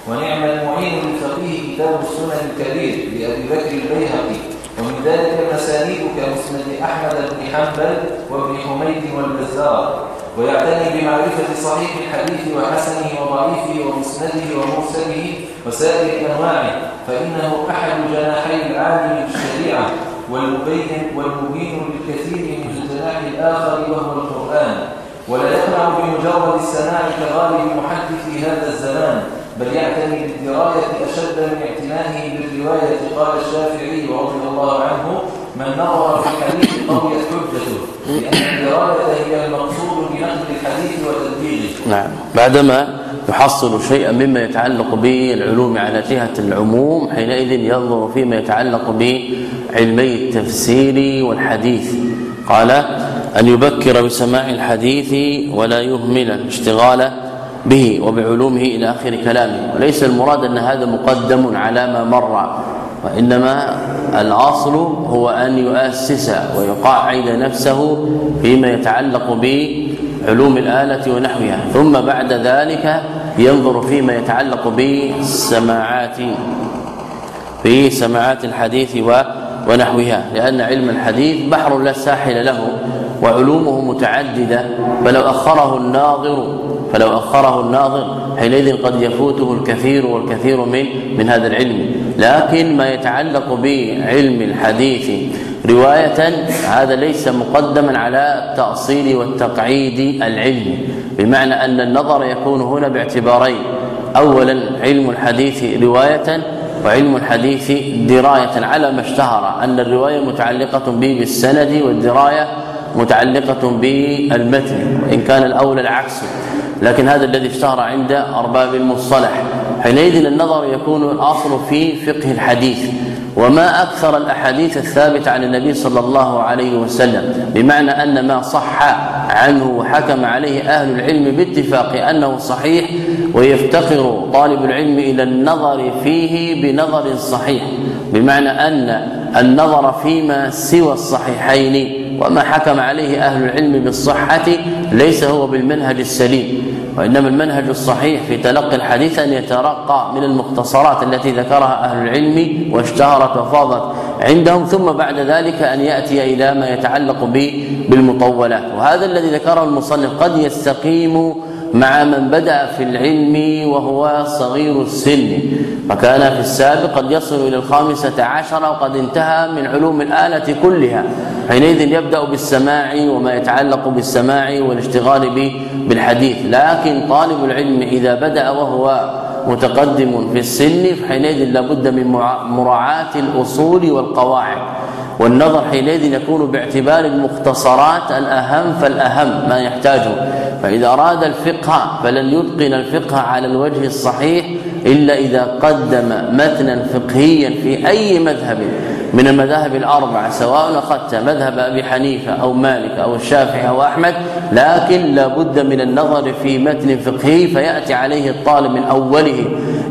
ونعم المعين للفقيه كتاب السنن الكبير لأبي بكر البيهقي. ومن ذلك المسانيد كمسند أحمد بن حنبل وابن حميد والبزار. ويعتني بمعرفة صحيح الحديث وحسنه وضعيفه ومسنده ومرسله وسائر أنواعه فإنه أحد جناحي العالم بالشريعة والمبين والمبين للكثير من الجناح الآخر وهو القرآن. ولا يقنع بمجرد السماع كغالب محدث هذا الزمان بل يعتني بالدراية أشد من اعتنائه بالرواية قال الشافعي رضي الله عنه من نظر في الحديث قويت حجته لأن الدراية هي المقصود بنقل الحديث وتدبيره. نعم. بعدما يحصل شيئا مما يتعلق بالعلوم على جهة العموم حينئذ ينظر فيما يتعلق بعلمي التفسير والحديث. قال أن يبكر بسماع الحديث ولا يهمل الاشتغال به وبعلومه إلى آخر كلامه. وليس المراد أن هذا مقدم على ما مر وإنما الأصل هو أن يؤسس ويقاعد نفسه فيما يتعلق بعلوم الآلة ونحوها. ثم بعد ذلك ينظر فيما يتعلق بالسماعات في سماعات الحديث ونحوها. لأن علم الحديث بحر لا ساحل له وعلومه متعددة. فلو أخره الناظر فلو أخره الناظر حينئذ قد يفوته الكثير والكثير من من هذا العلم. لكن ما يتعلق بعلم الحديث رواية هذا ليس مقدما على التأصيل والتقعيد العلمي بمعنى أن النظر يكون هنا باعتبارين. اولا علم الحديث رواية وعلم الحديث دراية. على ما اشتهر أن الرواية متعلقة به بالسند والدراية متعلقة بالمتن. وإن كان الاولى العكس. لكن هذا الذي اشتهر عند أرباب المصطلح. حينئذ النظر يكون الأصل في فقه الحديث وما أكثر الأحاديث الثابتة عن النبي صلى الله عليه وسلم بمعنى أن ما صح عنه وحكم عليه أهل العلم باتفاق أنه صحيح ويفتقر طالب العلم إلى النظر فيه بنظر صحيح بمعنى أن النظر فيما سوى الصحيحين. وما حكم عليه أهل العلم بالصحة ليس هو بالمنهج السليم وإنما المنهج الصحيح في تلقي الحديث أن يترقى من المختصرات التي ذكرها أهل العلم واشتهرت وفاضت عندهم ثم بعد ذلك أن يأتي إلى ما يتعلق به بالمطولات. وهذا الذي ذكره المصنف قد يستقيم مع من بدأ في العلم وهو صغير السن. فكان في السابق قد يصل إلى الخامسة عشر وقد انتهى من علوم الآلة كلها. حينئذ يبدأ بالسماع وما يتعلق بالسماع والاشتغال بالحديث. لكن طالب العلم إذا بدأ وهو متقدم في السن فحينئذ لابد من مراعاة الأصول والقواعد. والنظر حينئذ يكون باعتبار المختصرات الأهم فالأهم ما يحتاجه. فإذا أراد الفقه فلن يتقن الفقه على الوجه الصحيح إلا إذا قدم متنا فقهيا في أي مذهب من المذاهب الأربعة سواء اخذت مذهب أبي حنيفة أو مالك أو الشافعي أو أحمد لكن لابد من النظر في متن فقهي فيأتي عليه الطالب من أوله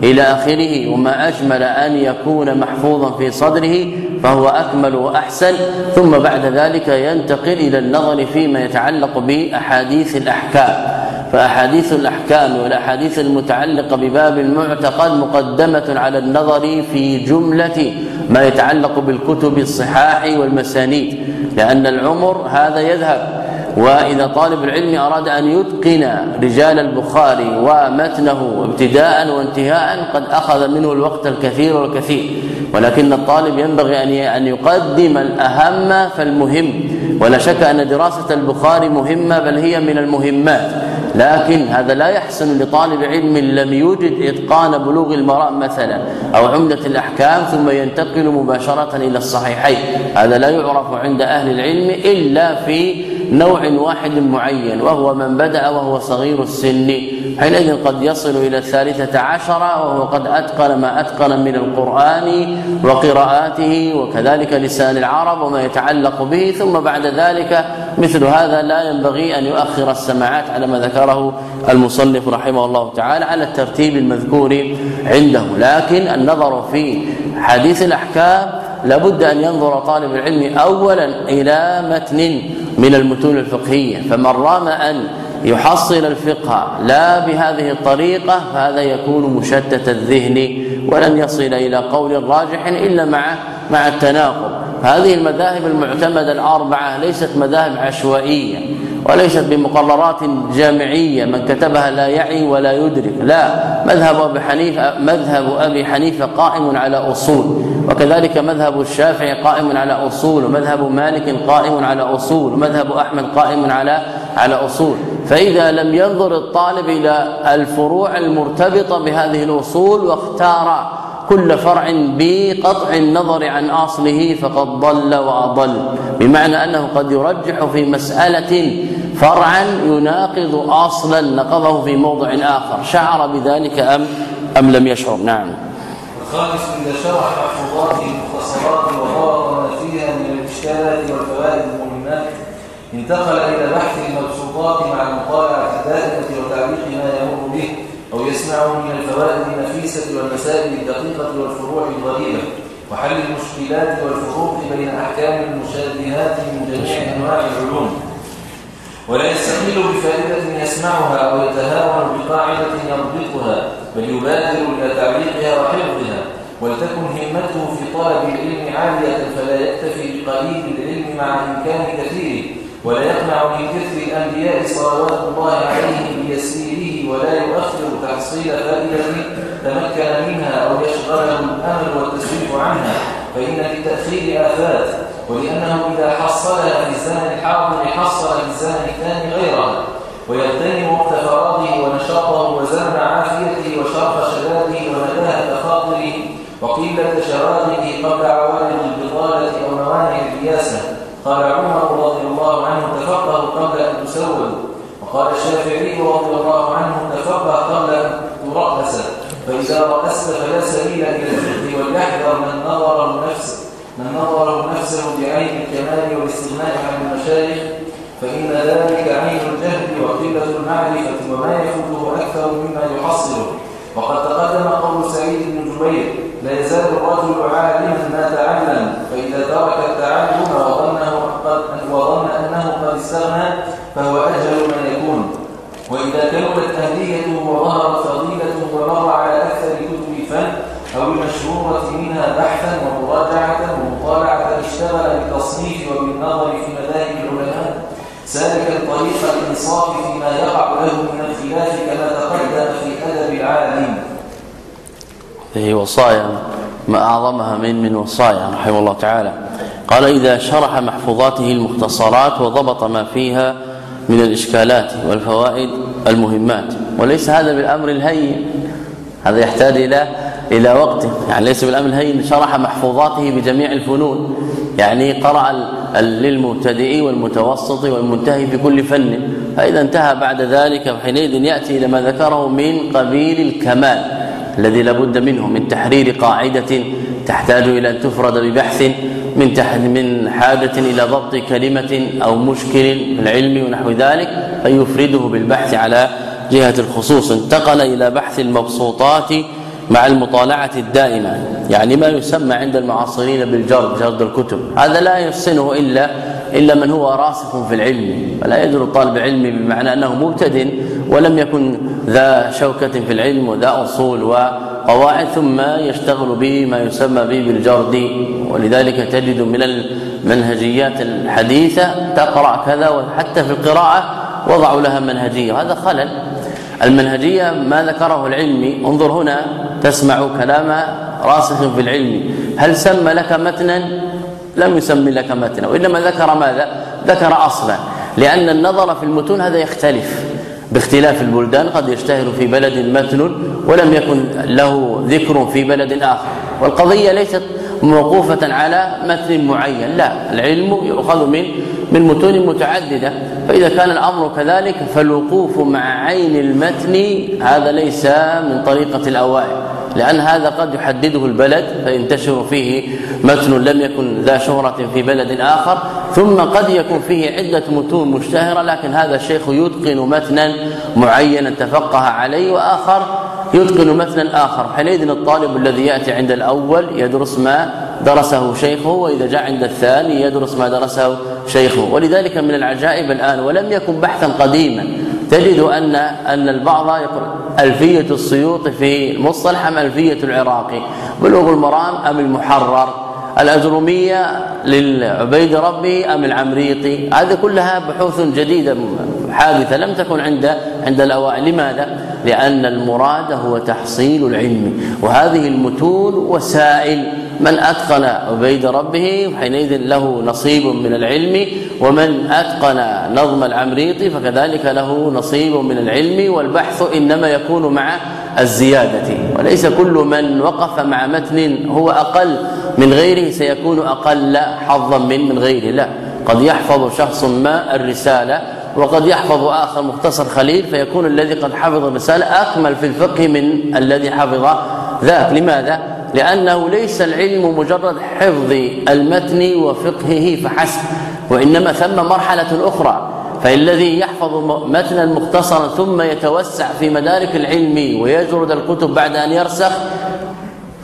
إلى آخره وما أجمل أن يكون محفوظا في صدره فهو أكمل وأحسن ثم بعد ذلك ينتقل إلى النظر فيما يتعلق بأحاديث الأحكام. فأحاديث الأحكام والأحاديث المتعلقة بباب المعتقد مقدمة على النظر في جملة ما يتعلق بالكتب الصحاح والمسانيد لأن العمر هذا يذهب. وإذا طالب العلم أراد أن يتقن رجال البخاري ومتنه ابتداء وانتهاء قد أخذ منه الوقت الكثير والكثير. ولكن الطالب ينبغي أن أن يقدم الأهم فالمهم. ولا شك أن دراسة البخاري مهمة بل هي من المهمات. لكن هذا لا يحسن لطالب علم لم يوجد إتقان بلوغ المرام مثلا أو عمدة الأحكام ثم ينتقل مباشرة إلى الصحيحين. هذا لا يعرف عند أهل العلم إلا في نوع واحد معين وهو من بدأ وهو صغير السن. حينئذ قد يصل إلى الثالثة عشرة وهو قد أتقن ما أتقن من القرآن وقراءاته وكذلك لسان العرب وما يتعلق به ثم بعد ذلك مثل هذا لا ينبغي أن يؤخر السماعات على ما ذكره المصنف رحمه الله تعالى على الترتيب المذكور عنده. لكن النظر في حديث الأحكام لابد أن ينظر طالب العلم اولا إلى متن من المتون الفقهية. فمن رام أن يحصل الفقه لا بهذه الطريقة فهذا يكون مشتت الذهن ولن يصل إلى قول راجح إلا مع مع التناقض. هذه المذاهب المعتمدة الأربعة ليست مذاهب عشوائية وليست بمقررات جامعية من كتبها لا يعي ولا يدرك. لا مذهب أبي حنيفة مذهب أبي حنيفة قائم على أصول وكذلك مذهب الشافعي قائم على أصول ومذهب مالك قائم على أصول ومذهب أحمد قائم على على أصول. فإذا لم ينظر الطالب إلى الفروع المرتبطة بهذه الأصول واختار كل فرع بقطع النظر عن أصله فقد ضل وأضل. بمعنى أنه قد يرجح في مسألة فرعا يناقض أصلا نقضه في موضع آخر. شعر بذلك ام أم لم يشعر؟ نعم. الخامس اذا شرح محفوظات المختصرات وضرب ما فيها من الاشكالات والفوائد المهمات. انتقل إلى بحث المبسوطات مع المطالعة الدائمه وتعليق ما يمر به. أو يسمعه من الفوائد النفيسة والمسائل الدقيقة والفروع الغريبه وحل المشكلات والفروق بين أحكام المشابهات من جميع أنواع العلوم. ولا يستقل بفائدة يسمعها أو يتهاون بقاعدة يضبطها بل يبادر إلى تعليقها وحفظها ولتكن همته في طلب العلم عالية فلا يكتفي بقليل العلم مع إمكان كثيره. ولا يقنع من كثر الأنبياء صلوات الله عليهم بيسيره ولا يؤخر تحصيل فائدة تمكن منها أو يشغله الأمل والتسويف عنها فإن للتأخير آفات ولأنه إذا حصلها في الزمن الحاضر حصل في الزمن الثاني غيرها ويغتنم وقت فراغه ونشاطه وزمن عافيته وشرف شبابه ونباهة خاطره وقلة شراغه قبل عوالم البطالة أو موانع الرياسة قال عمر رضي الله عنه تفقه قبل أن تسود وقال الشافعي رضي الله عنه تفقه قبل أن ترأس. فإذا رأست فلا سبيل إلى الفقه وليحذر من نظر نفسه من نظر نفسه بعين الكمال والاستغناء عن المشايخ فإن ذلك عين الجهل وقلة المعرفة وما يفوته أكثر مما يحصله. وقد تقدم قول سعيد بن جبير لا يزال الرجل عالما ما تعلم فإذا ترك التعلم وظن استغنى فهو أجهل من يكون. وإذا كملت أهليته وظهرت فضيلته ومر على أكثر كتب الفن أو المشهورة منها بحثا ومراجعة ومطالعة اشتغل بالتصنيف وبالنظر في مذاهب العلماء. سالك طريق الإنصاف فيما يقع له من الخلاف كما تقدم في أدب العالم. هذه وصايا ما أعظمها من من وصايا رحمه الله تعالى. قال إذا شرح محفوظاته المختصرات وضبط ما فيها من الإشكالات والفوائد المهمات. وليس هذا بالأمر الهين. هذا يحتاج إلى إلى وقت. يعني ليس بالأمر الهين. شرح محفوظاته بجميع الفنون. يعني قرأ للمبتدئ والمتوسط والمنتهي في كل فن. فإذا انتهى بعد ذلك حينئذ يأتي إلى ما ذكره من قبيل الكمال الذي لابد منه من تحرير قاعدة تحتاج إلى أن تفرد ببحث من من حاجة إلى ضبط كلمة أو مشكل في العلم ونحو ذلك فيفرده بالبحث على جهة الخصوص. انتقل إلى بحث المبسوطات مع المطالعة الدائمة يعني ما يسمى عند المعاصرين بالجرد جرد الكتب. هذا لا يحسنه إلا إلا من هو راسخ في العلم فلا يدر طالب علم بمعنى أنه مبتد ولم يكن ذا شوكة في العلم وذا أصول وقواعد ثم يشتغل به ما يسمى به بالجرد. ولذلك تجد من المنهجيات الحديثة تقرأ كذا وحتى في القراءة وضعوا لها منهجية. هذا خلل. المنهجية ما ذكره العلمي انظر هنا تسمع كلام راسخ في العلم. هل سمى لك متنا؟ لم يسمي لك متنا. وإنما ذكر ماذا؟ ذكر أصلا. لأن النظر في المتون هذا يختلف. باختلاف البلدان قد يشتهر في بلد متن ولم يكن له ذكر في بلد آخر. والقضية ليست موقوفة على متن معين. لا العلم يؤخذ من من متون متعددة. فإذا كان الأمر كذلك فالوقوف مع عين المتن هذا ليس من طريقة الأوائل. لأن هذا قد يحدده البلد فينتشر فيه متن لم يكن ذا شهرة في بلد آخر ثم قد يكون فيه عدة متون مشتهرة لكن هذا الشيخ يتقن متنا معينا تفقه عليه وآخر يتقن متنا آخر. حينئذ الطالب الذي يأتي عند الأول يدرس ما درسه شيخه وإذا جاء عند الثاني يدرس ما درسه شيخه. ولذلك من العجائب الآن ولم يكن بحثا قديما تجد أن أن البعض يقول ألفية السيوط في المصطلح أم ألفية العراقي بلوغ المرام أم المحرر؟ الأجرمية للعبيد ربي أم العمريطي؟ هذه كلها بحوث جديدة حادثة لم تكن عند عند الأوائل. لماذا؟ لأن المراد هو تحصيل العلم. وهذه المتون وسائل من أتقن عبيد ربه حينئذ له نصيب من العلم ومن أتقن نظم العمريطي فكذلك له نصيب من العلم والبحث إنما يكون مع الزيادة. وليس كل من وقف مع متن هو أقل من غيره سيكون أقل حظا من من غيره لا قد يحفظ شخص ما الرسالة وقد يحفظ آخر مختصر خليل فيكون الذي قد حفظ الرسالة أكمل في الفقه من الذي حفظ ذاك. لماذا؟ لأنه ليس العلم مجرد حفظ المتن وفقهه فحسب وإنما ثم مرحلة أخرى فالذي يحفظ متنا مختصرا ثم يتوسع في مدارك العلم ويجرد الكتب بعد أن يرسخ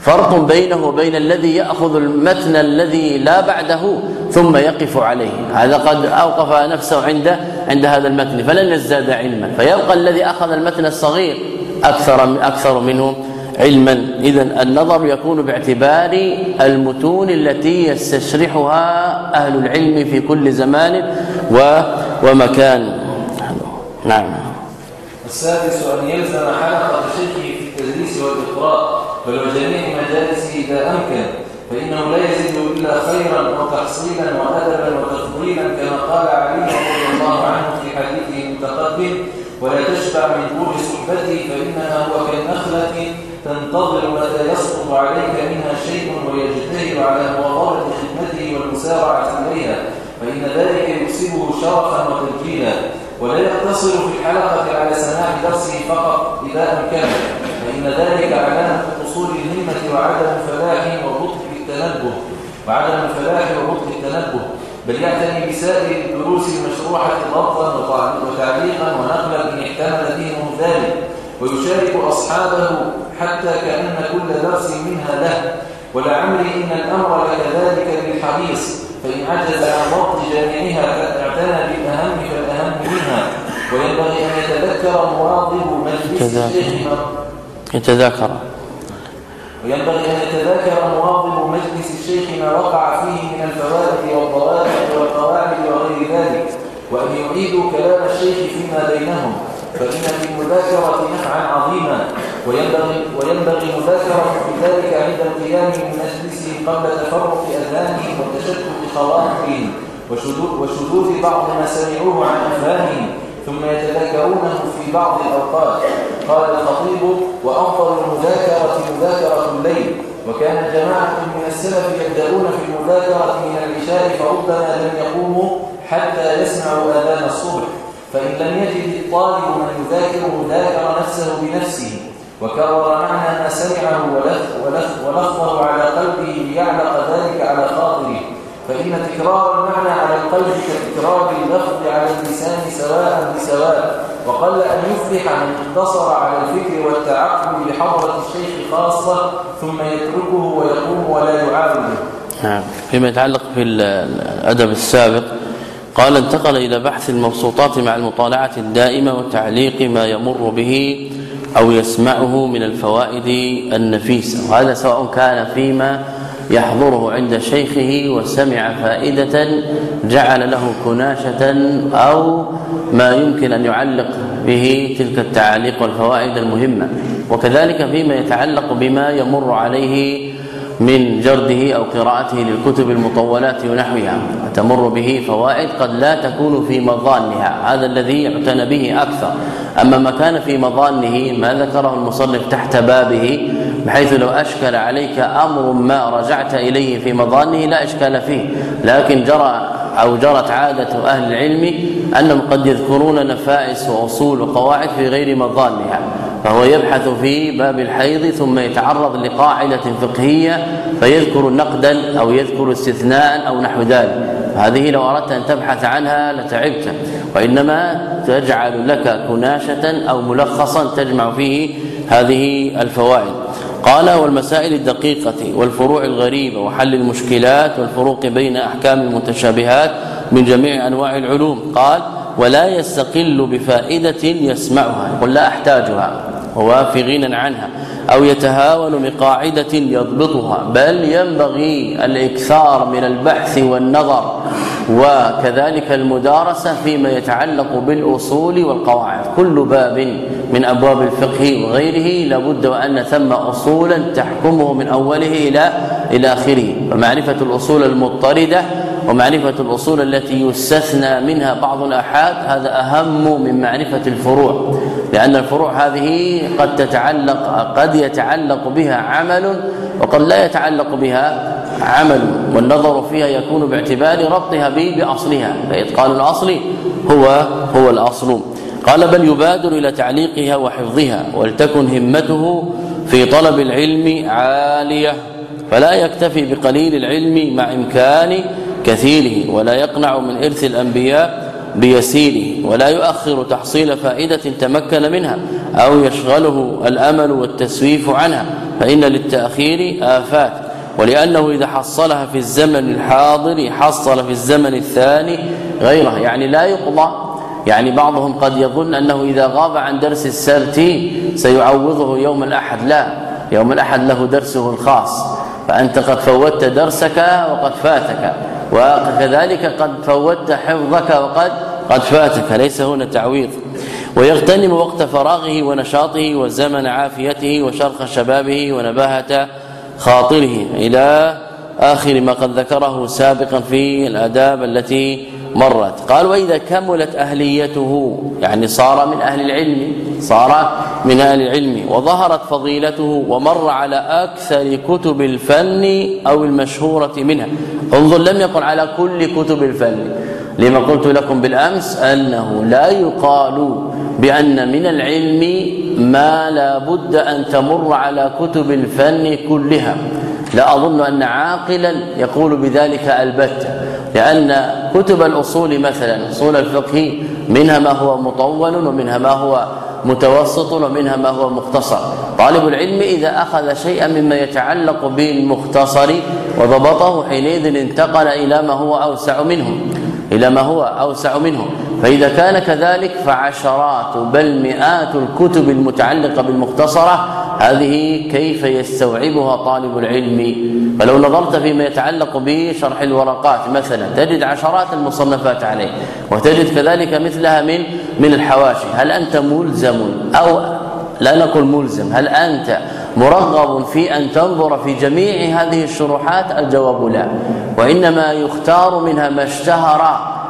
فرق بينه وبين الذي يأخذ المتن الذي لا بعده ثم يقف عليه. هذا قد أوقف نفسه عند عند هذا المتن فلن يزداد علما فيبقى الذي أخذ المتن الصغير أكثر أكثر منه. علما. اذا النظر يكون باعتبار المتون التي يستشرحها أهل العلم في كل زمان ومكان. نعم. السادس أن يلزم حلقة شيخه في التدريس والإقراء بل وجميع مجالسه إذا أمكن فإنه لا يزيد إلا خيرا وتحصيلا وأدبا وتفضيلا كما قال علي رضي الله عنه في حديثه المتقدم ولا تشبع من طول صحبته فإنما هو كالنخلة تنتظر متى يسقط عليك منها شيء ويجتهد على مواظبة خدمته والمسارعة إليها فإن ذلك يكسبه شرفا وتبجيلا. ولا يقتصر في الحلقة على سماع درسه فقط إذا أمكن فإن ذلك علامة قصور الهمة وعدم الفلاح وبطء التنبه. وعدم الفلاح وبطء التنبه. بل يعتني بسائر الدروس المشروحة ضبطا وتعليقا ونقلا إن احتمل بهم ذلك. ويشارك أصحابه حتى كأن كل درس منها له. ولعمري إن الأمر لكذلك للحريص فإن عجز عن ضبط جميعها اعتنى بالأهم فالأهم منها. وينبغي أن يتذكر مواظب مجلس الشيخ يتذاكر. وينبغي أن يتذاكر مواظب مجلس الشيخ ما وقع فيه من الفوائد والضوابط والقواعد وغير ذلك وأن يعيدوا كلام الشيخ فيما بينهم. فإن في المذاكرة نفعا عظيما وينبغي, وينبغي مذاكرة ذلك عند القيام من مجلسه قبل تفرق أذانهم وتشتت خواطرهم وشذوذ بعض ما سمعوه عن أفهامهم ثم يتذاكرونه في بعض الأوقات. قال الخطيب وأفضل المذاكرة مذاكرة الليل. وكان جماعة من السلف يبدأون في المذاكرة من العشاء فربما لم يقوموا حتى يسمعوا آذان الصبح. فإن لم يجد الطالب من يذاكر ذاكر نفسه بنفسه وكرر معنى ما سمعه ولفظه على قلبه ليعلق ذلك على خاطره. فإن تكرار المعنى على القلب كتكرار اللفظ على اللسان سواء بسواء وقل أن يفلح من اقتصر على الفكر والتعقل بحضرة الشيخ خاصة ثم يتركه ويقوم ولا يعاونه نعم. فيما يتعلق في الأدب السابق قال انتقل إلى بحث المبسوطات مع المطالعة الدائمة وتعليق ما يمر به أو يسمعه من الفوائد النفيسة. وهذا سواء كان فيما يحضره عند شيخه وسمع فائدة جعل له كناشة أو ما يمكن أن يعلق به تلك التعاليق والفوائد المهمة. وكذلك فيما يتعلق بما يمر عليه من جرده أو قراءته للكتب المطولات ونحوها تمر به فوائد قد لا تكون في مظانها. هذا الذي يعتنى به أكثر. أما ما كان في مظانه ما ذكره المصنف تحت بابه بحيث لو أشكل عليك أمر ما رجعت إليه في مظانه لا إشكال فيه. لكن جرى أو جرت عادة أهل العلم أنهم قد يذكرون نفائس وأصول وقواعد في غير مظانها. فهو يبحث في باب الحيض ثم يتعرض لقاعدة فقهية فيذكر نقدا أو يذكر استثناء أو نحو ذلك. هذه لو أردت أن تبحث عنها لتعبت. وإنما تجعل لك كناشة أو ملخصا تجمع فيه هذه الفوائد. قال والمسائل الدقيقة والفروع الغريبة وحل المشكلات والفروق بين أحكام المتشابهات من جميع أنواع العلوم. قال ولا يستقل بفائدة يسمعها يقول لا أحتاجها. غنى عنها أو يتهاون بقاعدة يضبطها بل ينبغي الإكثار من البحث والنظر وكذلك المدارسة فيما يتعلق بالأصول والقواعد. كل باب من أبواب الفقه وغيره لابد وأن ثم أصولا تحكمه من أوله إلى إلى آخره. فمعرفة الأصول المضطردة ومعرفة الأصول التي يستثنى منها بعض الآحاد هذا أهم من معرفة الفروع. لأن الفروع هذه قد تتعلق قد يتعلق بها عمل وقد لا يتعلق بها عمل والنظر فيها يكون باعتبار ربطها به بأصلها. فإتقان الأصل هو هو الأصل. قال بل يبادر إلى تعليقها وحفظها ولتكن همته في طلب العلم عالية. فلا يكتفي بقليل العلم مع إمكان كثيره ولا يقنع من إرث الأنبياء بيسيره ولا يؤخر تحصيل فائدة تمكن منها أو يشغله الأمل والتسويف عنها فإن للتأخير آفات ولأنه إذا حصلها في الزمن الحاضر حصل في الزمن الثاني غيره يعني لا يقضى يعني بعضهم قد يظن أنه إذا غاب عن درس السبت سيعوضه يوم الأحد لا يوم الأحد له درسه الخاص فأنت قد فوتت درسك وقد فاتك. وكذلك قد فوتت حفظك وقد قد فاتك. ليس هنا تعويض. ويغتنم وقت فراغه ونشاطه وزمن عافيته وشرخ شبابه ونباهة خاطره إلى آخر ما قد ذكره سابقا في الآداب التي مرت. قال وإذا كملت أهليته. يعني صار من أهل العلم صار من أهل العلم. وظهرت فضيلته ومر على أكثر كتب الفن أو المشهورة منها. انظر لم يقل على كل كتب الفن. لما قلت لكم بالأمس أنه لا يقال بأن من العلم ما لا بد أن تمر على كتب الفن كلها. لا أظن أن عاقلا يقول بذلك البتة لأن كتب الأصول مثلا أصول الفقه منها ما هو مطول ومنها ما هو متوسط ومنها ما هو مختصر. طالب العلم إذا أخذ شيئا مما يتعلق بالمختصر وضبطه حينئذ انتقل إلى ما هو أوسع منه. إلى ما هو أوسع منه. فإذا كان كذلك فعشرات بل مئات الكتب المتعلقة بالمختصرة هذه كيف يستوعبها طالب العلم؟ فلو نظرت فيما يتعلق بشرح الورقات مثلا تجد عشرات المصنفات عليه وتجد كذلك مثلها من من الحواشي. هل أنت ملزم أو لا نقول ملزم هل أنت مرغب في أن تنظر في جميع هذه الشروحات الجواب لا. وإنما يختار منها ما اشتهر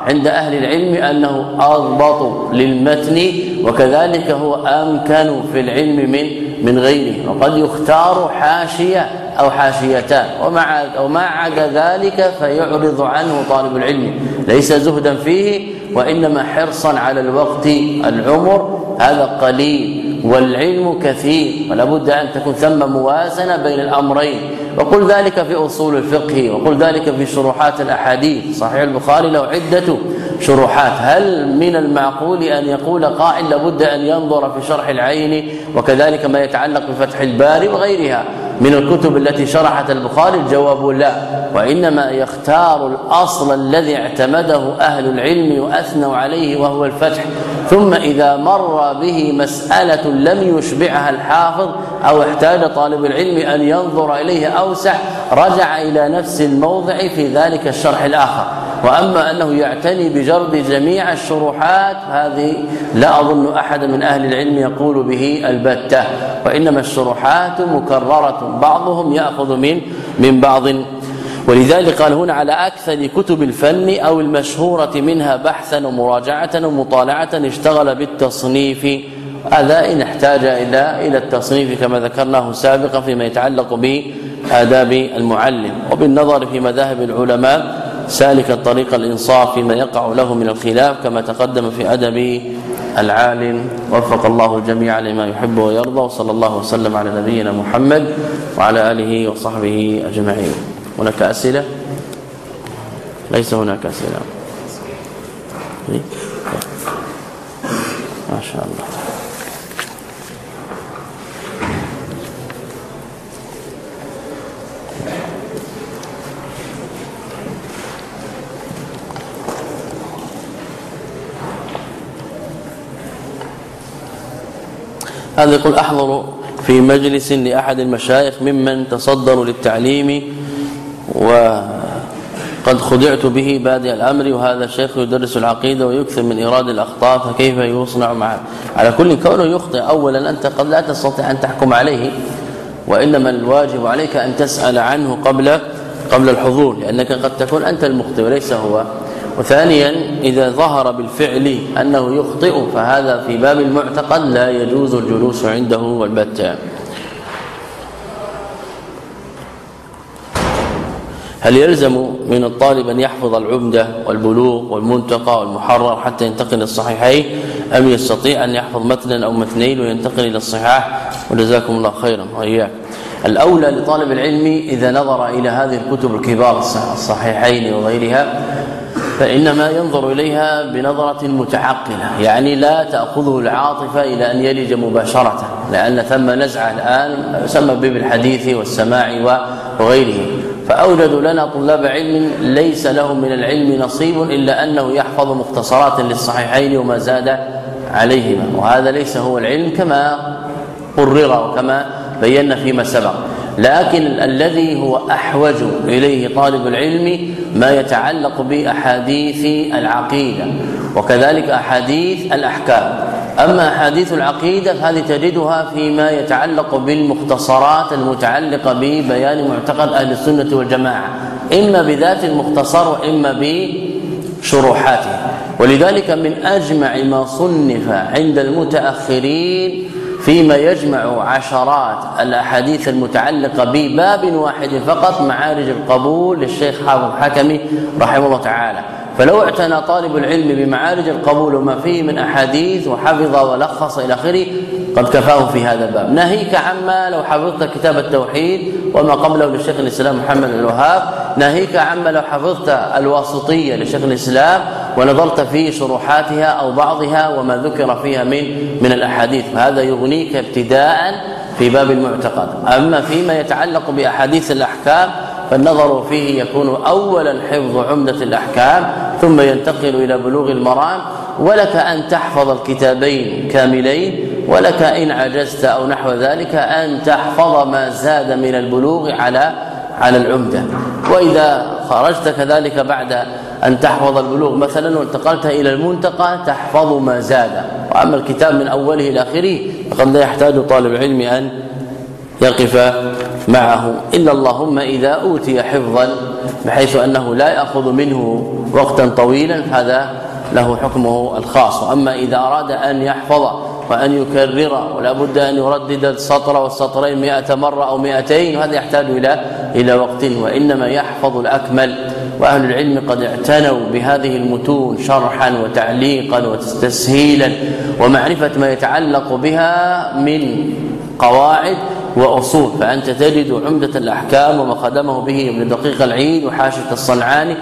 عند أهل العلم أنه أضبط للمتن وكذلك هو أمكن في العلم من من غيره. وقد يختار حاشية أو حاشيتان. ومع وما عدا ذلك فيعرض عنه طالب العلم. ليس زهدا فيه وإنما حرصا على الوقت العمر. هذا قليل. والعلم كثير. ولا بد أن تكون ثم موازنة بين الأمرين. وقل ذلك في أصول الفقه. وقل ذلك في شروحات الأحاديث. صحيح البخاري له عدة شروحات. هل من المعقول أن يقول قائل لابد أن ينظر في شرح العين؟ وكذلك ما يتعلق بفتح الباري وغيرها. من الكتب التي شرحت البخاري؟ الجواب لا. وإنما يختار الأصل الذي اعتمده أهل العلم وأثنوا عليه وهو الفتح. ثم إذا مر به مسألة لم يشبعها الحافظ أو احتاج طالب العلم أن ينظر إليه أوسع رجع إلى نفس الموضع في ذلك الشرح الآخر. وأما أنه يعتني بجرد جميع الشروحات هذه لا أظن أحد من أهل العلم يقول به البتة وإنما الشروحات مكررة بعضهم يأخذ من من بعض. ولذلك قال هنا على أكثر كتب الفن أو المشهورة منها بحثا ومراجعه ومطالعه اشتغل بالتصنيف. هذا إن احتاج إلى إلى التصنيف كما ذكرناه سابقا فيما يتعلق بآداب المعلم وبالنظر في مذاهب العلماء سالكا طريق الإنصاف فيما يقع له من الخلاف كما تقدم في أدب العالم. وفق الله الجميع لما يحب ويرضى وصلى الله وسلم على نبينا محمد وعلى آله وصحبه أجمعين. هناك أسئلة؟ ليس هناك أسئلة. ما شاء الله. هذا يقول أحضر في مجلس لأحد المشايخ ممن تصدروا للتعليم وقد خدعت به بادئ الأمر وهذا الشيخ يدرس العقيدة ويكثر من إيراد الأخطاء فكيف يصنع معه على كل كونه يخطئ اولا أنت قد لا تستطيع أن تحكم عليه وإنما الواجب عليك أن تسأل عنه قبل قبل الحضور لأنك قد تكون أنت المخطئ وليس هو. وثانيا إذا ظهر بالفعل أنه يخطئ فهذا في باب المعتقد لا يجوز الجلوس عنده والبتة هل يلزم من الطالب أن يحفظ العمدة والبلوغ والمنتقى والمحرر حتى ينتقل للصحيحين؟ أم يستطيع أن يحفظ متنا أو متنين وينتقل إلى الصحاح؟ وجزاكم الله خيرا وإياك. الأولى لطالب العلم إذا نظر إلى هذه الكتب الكبار الصحيحين وغيرها فإنما ينظر إليها بنظرة متعقلة يعني لا تأخذه العاطفة إلى أن يلج مباشرة لأن ثم نزعة الآن يسمى بالحديث والسماع وغيره. فأوجد لنا طلاب علم ليس لهم من العلم نصيب إلا أنه يحفظ مختصرات للصحيحين وما زاد عليهما. وهذا ليس هو العلم كما قرر وكما بينا فيما سبق. لكن الذي هو أحوج إليه طالب العلم ما يتعلق بأحاديث العقيدة وكذلك أحاديث الأحكام. أما أحاديث العقيدة فهذه تجدها فيما يتعلق بالمختصرات المتعلقة ببيان معتقد أهل السنة والجماعة إما بذات المختصر وإما بشروحاته. ولذلك من أجمع ما صنف عند المتأخرين فيما يجمع عشرات الأحاديث المتعلقة بباب واحد فقط معارج القبول للشيخ حافظ حكمي رحمه الله تعالى. فلو اعتنى طالب العلم بمعارج القبول وما فيه من أحاديث وحفظ ولخص إلى آخره قد كفاه في هذا الباب. ناهيك عما لو حفظت كتاب التوحيد وما قبله للشيخ الإسلام محمد الوهاب. ناهيك عما لو حفظت الواسطية لشيخ الإسلام ونظرت في شروحاتها أو بعضها وما ذكر فيها من من الأحاديث. فهذا يغنيك ابتداء في باب المعتقد. أما فيما يتعلق بأحاديث الأحكام فالنظر فيه يكون اولا حفظ عمدة الأحكام ثم ينتقل إلى بلوغ المرام. ولك أن تحفظ الكتابين كاملين ولك إن عجزت أو نحو ذلك أن تحفظ ما زاد من البلوغ على على العمدة. وإذا خرجت كذلك بعد أن تحفظ البلوغ مثلا وانتقلت إلى المنتقى تحفظ ما زاد. وأما الكتاب من أوله إلى آخره فقد لا يحتاج طالب العلم أن يقف معه. إلا اللهم إذا أوتي حفظا بحيث أنه لا يأخذ منه وقتا طويلا هذا له حكمه الخاص. وأما إذا أراد أن يحفظ وأن يكرر ولا بد أن يردد السطر والسطرين 100 مرة أو 200 وهذا يحتاج إلى إلى وقت وإنما يحفظ الأكمل. وأهل العلم قد اعتنوا بهذه المتون شرحا وتعليقا وتسهيلا ومعرفة ما يتعلق بها من قواعد وأصول. فأنت تجد عمدة الأحكام وما خدمه به ابن دقيق العيد وحاشيه الصنعاني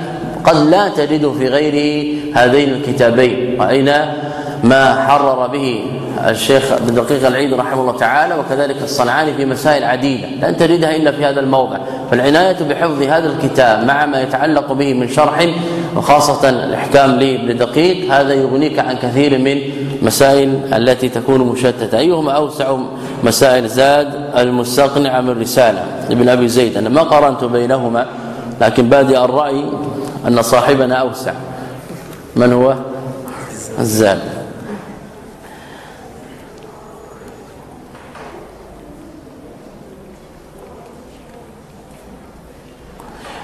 قد لا تجد في غيره هذين الكتابين. رأينا ما حرر به الشيخ ابن دقيق العيد رحمه الله تعالى وكذلك الصنعاني في مسائل عديدة لن تجدها إلا في هذا الموضع فالعناية بحفظ هذا الكتاب مع ما يتعلق به من شرح وخاصة الإحكام لابن دقيق هذا يغنيك عن كثير من مسائل التي تكون مشتتة. ايهما أوسع مسائل؟ زاد المستقنع من رسالة ابن أبي زيد أنا ما قارنت بينهما لكن بادئ الرأي أن صاحبنا أوسع. من هو؟ الزاد.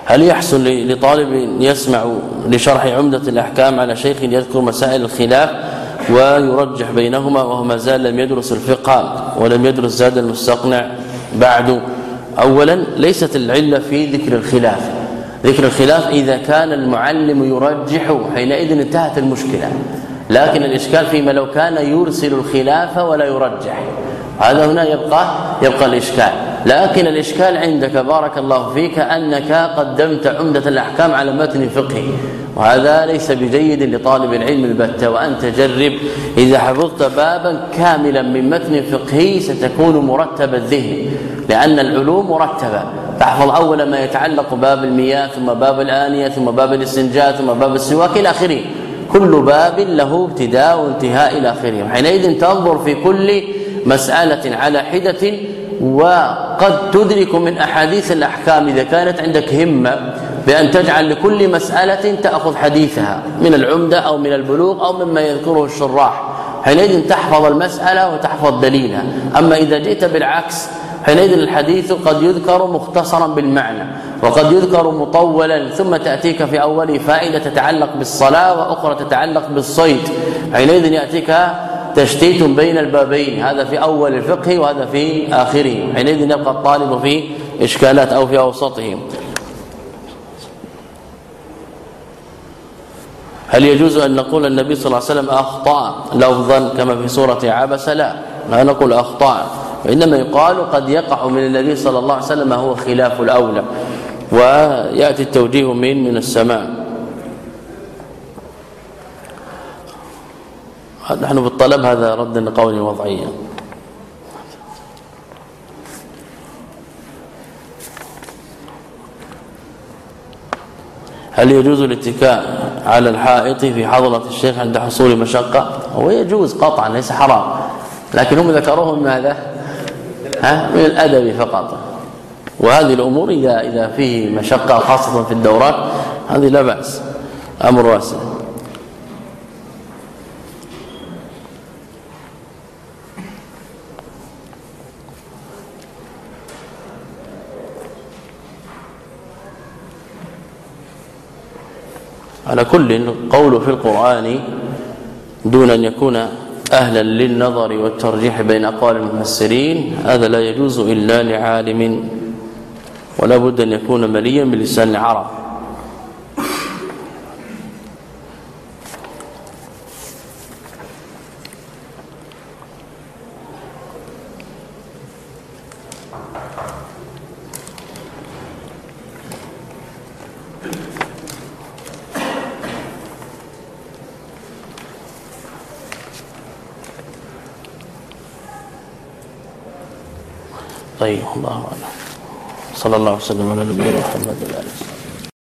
هل يحسن لطالب يسمع لشرح عمدة الأحكام على شيخ يذكر مسائل الخلاف ويرجح بينهما وهو ما زال لم يدرس الفقه ولم يدرس زاد المستقنع بعد؟ اولا ليست العلة في ذكر الخلاف. ذكر الخلاف إذا كان المعلم يرجح حينئذ انتهت المشكلة. لكن الإشكال فيما لو كان يرسل الخلاف ولا يرجح. هذا هنا يبقى يبقى الإشكال. لكن الإشكال عندك بارك الله فيك أنك قدمت عمدة الأحكام على متن فقهي وهذا ليس بجيد لطالب العلم البتة. وأن تجرب إذا حفظت بابا كاملا من متن فقهي ستكون مرتب الذهن. لأن العلوم مرتبة. تحفظ اولا ما يتعلق باب المياه ثم باب الآنية ثم باب الاستنجاء ثم باب السواك إلى آخره. كل باب له ابتداء وانتهاء إلى آخره. حينئذ تنظر في كل مسألة على حدة وقد تدرك من أحاديث الأحكام إذا كانت عندك همة بأن تجعل لكل مسألة تأخذ حديثها من العمدة أو من البلوغ أو مما يذكره الشراح. حينئذ تحفظ المسألة وتحفظ دليلها. أما إذا جئت بالعكس حينئذ الحديث قد يذكر مختصرا بالمعنى وقد يذكر مطولا ثم تأتيك في اوله فائدة تتعلق بالصلاة وأخرى تتعلق بالصيد. حينئذ يأتيك تشتيت بين البابين. هذا في أول الفقه وهذا في آخره. حينئذ يبقى الطالب في إشكالات أو في اوسطهم هل يجوز أن نقول النبي صلى الله عليه وسلم أخطأ لفظا كما في سورة عبس؟ لا. لا نقول أخطأ. وإنما يقال قد يقع من النبي صلى الله عليه وسلم ما هو خلاف الأولى. ويأتي التوجيه من من السماء. نحن بالطلب هذا رد لقول وضعية. هل يجوز الاتكاء على الحائط في حضرة الشيخ عند حصول مشقة؟ هو يجوز قطعا ليس حرام. لكن هم ذكروه ماذا؟ ها؟ من الأدب فقط. وهذه الأمور إذا إذا فيه مشقة خاصة في الدورات هذه لا بأس. أمر واسع. على كل قول في القرآن دون أن يكون أهلا للنظر والترجيح بين أقوال المفسرين هذا لا يجوز إلا لعالم ولا بد أن يكون مليا بلسان العرب. طيب الله أعلم. صلى الله وسلم على نبينا محمد وعلى آله.